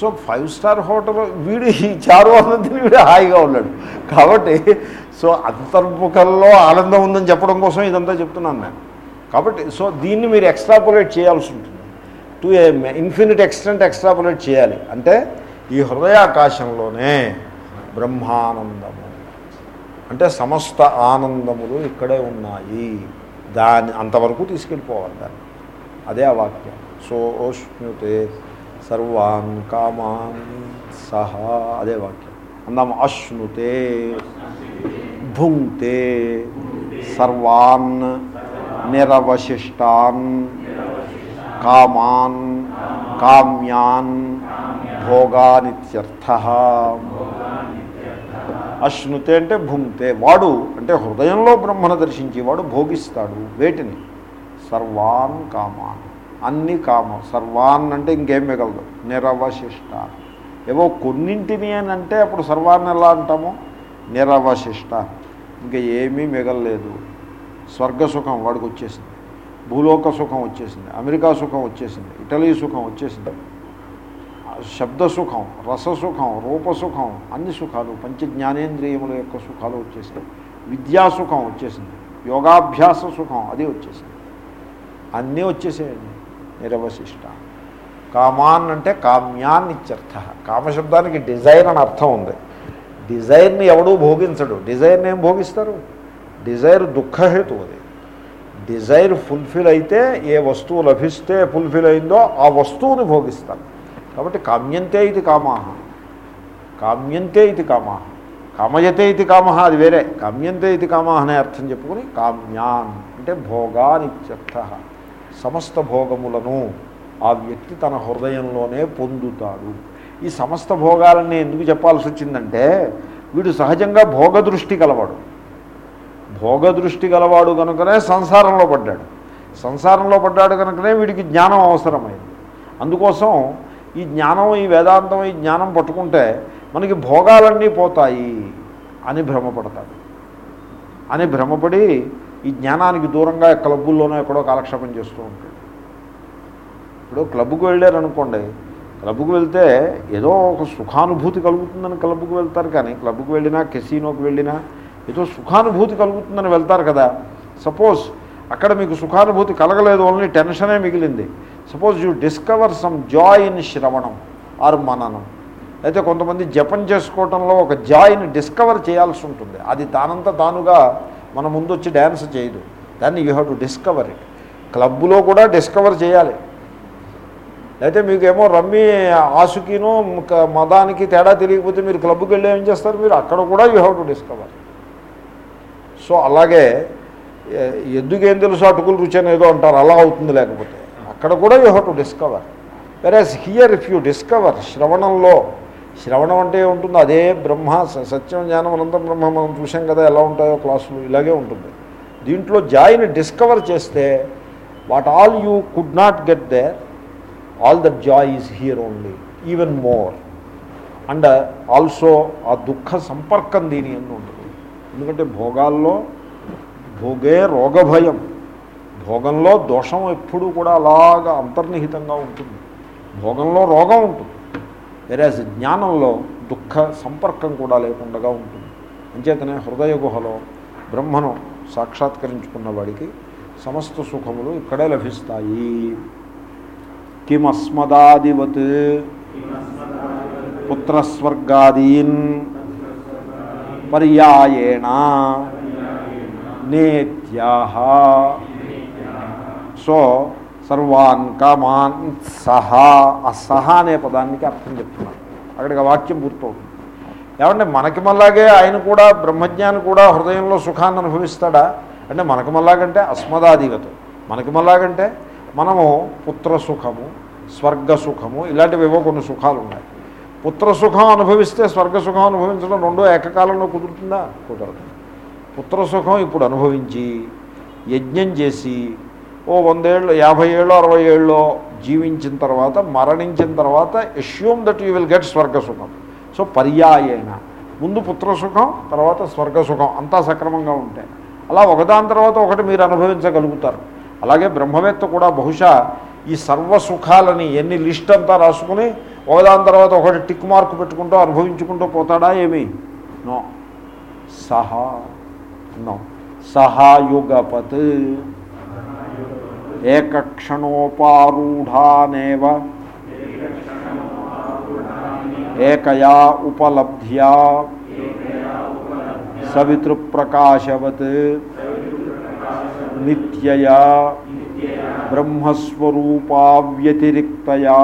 సో ఫైవ్ స్టార్ హోటల్ వీడు ఈ చారు ఆనందం వీడు హాయిగా ఉన్నాడు. కాబట్టి సో అంతర్ముఖంలో ఆనందం ఉందని చెప్పడం కోసం ఇదంతా చెప్తున్నాను నేను. కాబట్టి సో దీన్ని మీరు ఎక్స్ట్రాపులేట్ చేయాల్సి ఉంటుంది. To a infinite extent extrapolate చేయాలి. అంటే ఈ హృదయాకాశంలోనే బ్రహ్మానందము. అంటే సమస్త ఆనందములు ఇక్కడే ఉన్నాయి. దాని అంతవరకు తీసుకెళ్ళిపోవాలి దాన్ని. అదే ఆ వాక్యం. సోష్ణుతే సర్వాన్ కామాన్ సహా. అదే వాక్యం. అందాం అశ్నుతే భుంక్తే సర్వాన్ నిరవశిష్టాన్ కామాన్ కామ్యాన్ భోగానిత్యర్థ. అశ్నుతే అంటే భుంక్తే. వాడు అంటే హృదయంలో బ్రహ్మను దర్శించేవాడు భోగిస్తాడు. వేటిని? సర్వాన్ కామాన్. అన్ని కామ. సర్వాన్ అంటే ఇంకేం మిగలదు. నిరవశిష్ట. ఏవో కొన్నింటిని అని అంటే అప్పుడు సర్వాన్ని ఎలా అంటాము? నిరవశిష్ట. ఇంకా ఏమీ మిగలలేదు. స్వర్గ సుఖం వాడికి వచ్చేసింది. భూలోక సుఖం వచ్చేసింది. అమెరికా సుఖం వచ్చేసింది. ఇటలీ సుఖం వచ్చేసింది. శబ్ద సుఖం రససుఖం రూపసుఖం అన్ని సుఖాలు పంచ జ్ఞానేంద్రియముల యొక్క సుఖాలు వచ్చేసాయి విద్యాసుఖం వచ్చేసింది. యోగాభ్యాస సుఖం అది వచ్చేసింది. అన్నీ వచ్చేసేయండి. నిరవశిష్ట. కామాన్ అంటే కామ్యాన్ ఇత్యర్థ కామశబ్దానికి డిజైర్ అని అర్థం ఉంది. డిజైర్ని ఎవడూ భోగించడు. డిజైర్ని ఏం భోగిస్తారు? డిజైర్ దుఃఖహేతు అది. డిజైర్ ఫుల్ఫిల్ అయితే ఏ వస్తువు లభిస్తే ఫుల్ఫిల్ అయిందో ఆ వస్తువుని భోగిస్తారు. కాబట్టి కామ్యంతే ఇది కామాహ. కామ్యంతే ఇది కామాహ. కామయతే ఇది కామహ అది వేరే. కామ్యంతే ఇది కామహ అనే అర్థం చెప్పుకొని కామ్యాన్ అంటే భోగానిత్యర్థ. సమస్త భోగములను ఆ వ్యక్తి తన హృదయంలోనే పొందుతాడు. ఈ సమస్త భోగాలన్నీ ఎందుకు చెప్పాల్సి వచ్చిందంటే వీడు సహజంగా భోగదృష్టి గలవాడు. భోగదృష్టి గలవాడు కనుకనే సంసారంలో పడ్డాడు. సంసారంలో పడ్డాడు కనుకనే వీడికి జ్ఞానం అవసరమైంది. అందుకోసం ఈ జ్ఞానం ఈ వేదాంతం ఈ జ్ఞానం పట్టుకుంటే మనకి భోగాలన్నీ పోతాయి అని భ్రమపడతాడు. అని భ్రమపడి ఈ జ్ఞానానికి దూరంగా క్లబ్బుల్లోనో ఎక్కడో కాలక్షేపం చేస్తూ ఉంటాడు. ఇప్పుడు క్లబ్కు వెళ్ళారనుకోండి క్లబ్కు వెళ్తే ఏదో ఒక సుఖానుభూతి కలుగుతుందని క్లబ్కు వెళ్తారు కానీ క్లబ్కు వెళ్ళినా కెసినోకి వెళ్ళినా ఏదో సుఖానుభూతి కలుగుతుందని వెళ్తారు కదా. సపోజ్ అక్కడ మీకు సుఖానుభూతి కలగలేదు ఓన్లీ టెన్షనే మిగిలింది. Suppose you discover some joy in shravanam or mananam. అయితే కొంతమంది జపం చేసుకోవటంలో ఒక జాయ్ని డిస్కవర్ చేయాల్సి ఉంటుంది. అది తానంత తానుగా మన ముందు వచ్చి డ్యాన్స్ చేయదు. దాన్ని you have to discover it క్లబ్లో కూడా డిస్కవర్ చేయాలి. అయితే మీకేమో రమ్మి ఆసుకిను మదానికి తేడా తెలియకపోతే మీరు క్లబ్కి వెళ్ళి ఏం చేస్తారు మీరు? అక్కడ కూడా you have to discover so అలాగే ఎందుకేం తెలుసు అటుకులు రుచి అనేదో అంటారు అలా అవుతుంది లేకపోతే. అక్కడ కూడా you have to discover whereas here if you discover శ్రవణంలో శ్రవణం అంటే ఉంటుంది. అదే బ్రహ్మ స- సత్యం జ్ఞానం అనంతం బ్రహ్మ మనం చూసాం కదా ఎలా ఉంటాయో క్లాసులు ఇలాగే ఉంటుంది. దీంట్లో జాయిని డిస్కవర్ చేస్తే what all you could not get there all that joy is here only even more. And also ఆ దుఃఖ సంపర్కం దీని ఎందు ఉంటుంది. ఎందుకంటే భోగాల్లో భోగే రోగభయం భోగంలో దోషం ఎప్పుడూ కూడా అలాగా అంతర్నిహితంగా ఉంటుంది. భోగంలో రోగం ఉంటుంది. వెరాజ్ జ్ఞానంలో దుఃఖ సంపర్కం కూడా లేకుండా ఉంటుంది. అంచేతనే హృదయ గుహలో బ్రహ్మను సాక్షాత్కరించుకున్న వాడికి సమస్త సుఖములు ఇక్కడే లభిస్తాయి. కిమస్మదాదివత్ పుత్రస్వర్గాదీన్ పర్యాయేణ నేత్యాహ. సో సర్వాన్ కామాన్ సహా. అసహ అనే పదానికి అర్థం చెప్తున్నారు అక్కడికి ఆ వాక్యం పూర్తవుతుంది. ఏమంటే మనకి మళ్ళాగే ఆయన కూడా బ్రహ్మజ్ఞాని కూడా హృదయంలో సుఖాన్ని అనుభవిస్తాడా? అంటే మనకి మళ్ళాగంటే అస్మదాదిగత. మనకి మళ్ళాగంటే మనము పుత్ర సుఖము స్వర్గ సుఖము ఇలాంటివేవో కొన్ని సుఖాలు ఉన్నాయి పుత్ర సుఖం అనుభవిస్తే స్వర్గ సుఖం అనుభవించడం రెండో ఏకకాలంలో కుదురుతుందా? కుదరదు. పుత్ర సుఖం ఇప్పుడు అనుభవించి యజ్ఞం చేసి ఓ వందేళ్ళు యాభై ఏళ్ళు అరవై ఏళ్ళో జీవించిన తర్వాత మరణించిన తర్వాత assume that you will get స్వర్గ సుఖం. సో పర్యాయేణ ముందు పుత్రసుఖం తర్వాత స్వర్గ సుఖం. అంతా సక్రమంగా ఉంటాయి అలా ఒకదాని తర్వాత ఒకటి మీరు అనుభవించగలుగుతారు. అలాగే బ్రహ్మవేత్త కూడా బహుశా ఈ సర్వ సుఖాలని ఎన్ని లిస్ట్ అంతా రాసుకుని ఒకదాని తర్వాత ఒకటి టిక్ మార్క్ పెట్టుకుంటూ అనుభవించుకుంటూ పోతాడా ఏమి? నో. సహా. నో. సహాయుగపత్ एकक्षणोपारूढानेव। एकया उपलब्ध्या। सवितृप्रकाशवत्। नित्यया। ब्रह्मस्वरूपाव्यतिरिक्तया।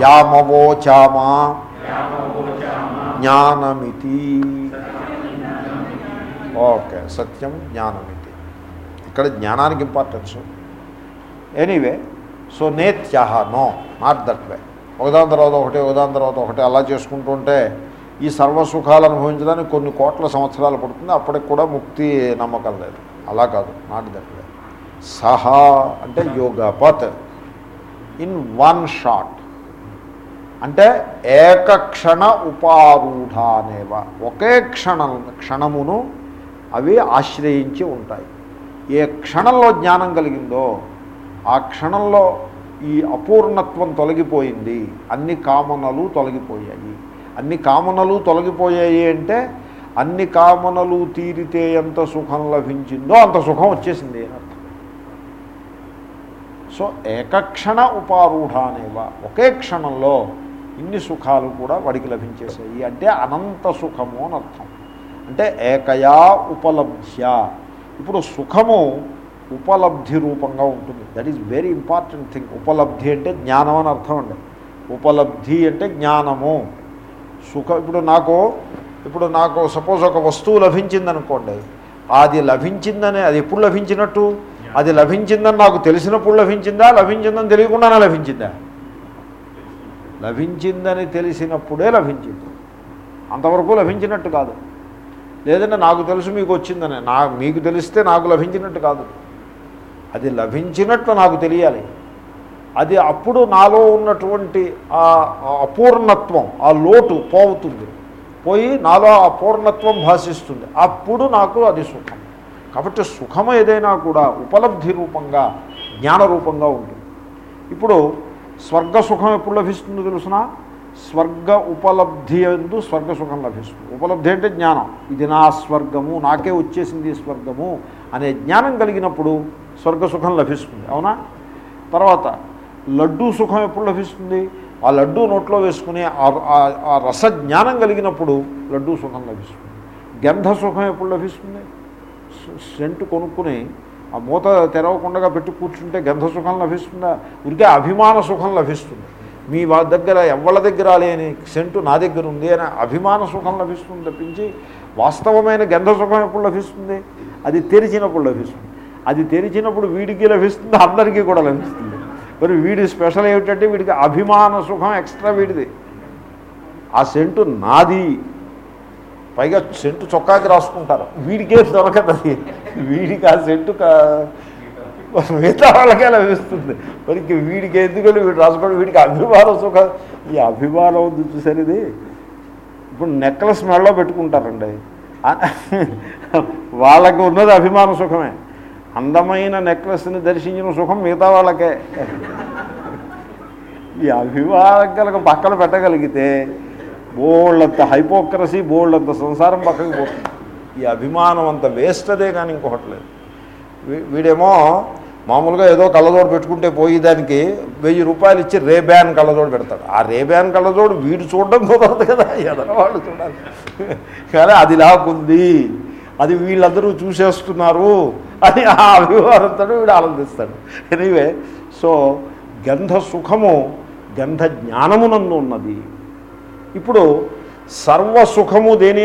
या ममोचामा ज्ञानमिति। ओके सत्यं ज्ञानमिति। ఇక్కడ జ్ఞానానికి ఇంపార్టెన్స్ ఎనీవే సో నేత్యాహ నో నాట్ దట్ వే ఒకదాని తర్వాత ఒకటి ఒకదాని తర్వాత ఒకటి అలా చేసుకుంటూ ఉంటే ఈ సర్వసుఖాలు అనుభవించడానికి కొన్ని కోట్ల సంవత్సరాలు పడుతుంది. అప్పటికి కూడా ముక్తి నమ్మకం లేదు. అలా కాదు నాట్ దట్ వే సహా అంటే యోగపత్. ఇన్ వన్ షాట్ అంటే ఏకక్షణ ఉపారూఢానేవ. ఒకే క్షణ క్షణమును అవి ఆశ్రయించి ఉంటాయి. ఏ క్షణంలో జ్ఞానం కలిగిందో ఆ క్షణంలో ఈ అపూర్ణత్వం తొలగిపోయింది. అన్ని కామనలు తొలగిపోయాయి. అన్ని కామనలు తొలగిపోయాయి అంటే అన్ని కామనలు తీరితే ఎంత సుఖం లభించిందో అంత సుఖం వచ్చేసింది అర్థం. సో ఏకక్షణ ఉపారూఢానేవ ఒకే క్షణంలో ఇన్ని సుఖాలు కూడా వాడికి లభించేసాయి అంటే అనంత సుఖము అని అర్థం. అంటే ఏకయా ఉపలబ్ధ్య. ఇప్పుడు సుఖము ఉపలబ్ధి రూపంగా ఉంటుంది. That is very important thing ఉపలబ్ధి అంటే జ్ఞానం అని అర్థం అండి. ఉపలబ్ధి అంటే జ్ఞానము. సుఖ ఇప్పుడు నాకు ఇప్పుడు నాకు సపోజ్ ఒక వస్తువు లభించింది అనుకోండి అది లభించిందని అది ఎప్పుడు లభించినట్టు? అది లభించిందని నాకు తెలిసినప్పుడు లభించిందా? లభించిందని తెలియకుండానే లభించిందా? లభించిందని తెలిసినప్పుడే లభించింది. అంతవరకు లభించినట్టు కాదు. లేదంటే నాకు తెలుసు మీకు వచ్చిందని. నా మీకు తెలిస్తే నాకు లభించినట్టు కాదు. అది లభించినట్లు నాకు తెలియాలి. అది అప్పుడు నాలో ఉన్నటువంటి ఆ అపూర్ణత్వం ఆ లోటు పోవుతుంది పోయి నాలో ఆ పూర్ణత్వం భాషిస్తుంది అప్పుడు నాకు అది సుఖం. కాబట్టి సుఖం ఏదైనా కూడా ఉపలబ్ధి రూపంగా జ్ఞాన రూపంగా ఉంటుంది. ఇప్పుడు స్వర్గ సుఖం ఎప్పుడు లభిస్తుందో తెలుసునా? స్వర్గ ఉపలబ్ధి ఎందు స్వర్గ సుఖం లభిస్తుంది. ఉపలబ్ధి అంటే జ్ఞానం. ఇది నా స్వర్గము నాకే వచ్చేసింది స్వర్గము అనే జ్ఞానం కలిగినప్పుడు స్వర్గ సుఖం లభిస్తుంది. అవునా? తర్వాత లడ్డూ సుఖం ఎప్పుడు లభిస్తుంది? ఆ లడ్డూ నోట్లో వేసుకుని ఆ- రస జ్ఞానం కలిగినప్పుడు లడ్డూ సుఖం లభిస్తుంది. గంధ సుఖం ఎప్పుడు లభిస్తుంది? సెంటు కొనుక్కుని ఆ మూత తెరవకుండా పెట్టి కూర్చుంటే గంధ సుఖం లభిస్తుందా? ఉరికే అభిమాన సుఖం లభిస్తుంది. మీ వాళ్ళ దగ్గర ఎవళ్ళ దగ్గర లేని సెంటు నా దగ్గర ఉంది అనే అభిమాన సుఖం లభిస్తుంది తప్పించి వాస్తవమైన గంధ సుఖం ఎప్పుడు లభిస్తుంది? అది తెరిచినప్పుడు లభిస్తుంది. అది తెరిచినప్పుడు వీడికి లభిస్తుంది అందరికీ కూడా లభిస్తుంది. మరి వీడి స్పెషల్ ఏమిటంటే వీడికి అభిమాన సుఖం ఎక్స్ట్రా వీడిది. ఆ సెంటు నాది. పైగా సెంటు చొక్కాకి రాసుకుంటారు. వీడికే దొరకదు అది. వీడికి ఆ సెంటు మిగతా వాళ్ళకే లభిస్తుంది మరి వీడికి ఎందుకంటే వీడు రాసుకోవడం? వీడికి అభిమానం సుఖం ఈ అభిమానం ఉంది చూసారు ఇది. ఇప్పుడు నెక్లెస్ మెడలో పెట్టుకుంటారండి. వాళ్ళకి ఉన్నది అభిమాన సుఖమే. అందమైన నెక్లెస్ని దర్శించిన సుఖం మిగతా వాళ్ళకే. ఈ అభిమానం కనుక పక్కన పెట్టగలిగితే బోళ్ళంత హైపోక్రసీ బోళ్ళంత సంసారం పక్కకి పోతుంది ఈ అభిమానం అంత వేస్ట్ అదే కానీ ఇంకొకటి లేదు. వీడేమో మామూలుగా ఏదో కళ్ళజోడు పెట్టుకుంటే పోయి దానికి వెయ్యి రూపాయలు ఇచ్చి రే బ్యాన్ కళ్ళజోడు పెడతాడు. ఆ రే బ్యాన్ కళ్ళజోడు వీడు చూడడం కుదరదు కదా ఎదరవాళ్ళు చూడాలి. కానీ అది లాకుంది అది వీళ్ళందరూ చూసేస్తున్నారు అని ఆ అభివారంతో వీడు ఆనందిస్తాడు. ఎనీవే సో గంధ సుఖము గంధ జ్ఞానమునందు ఉన్నది. ఇప్పుడు సర్వసుఖము దేని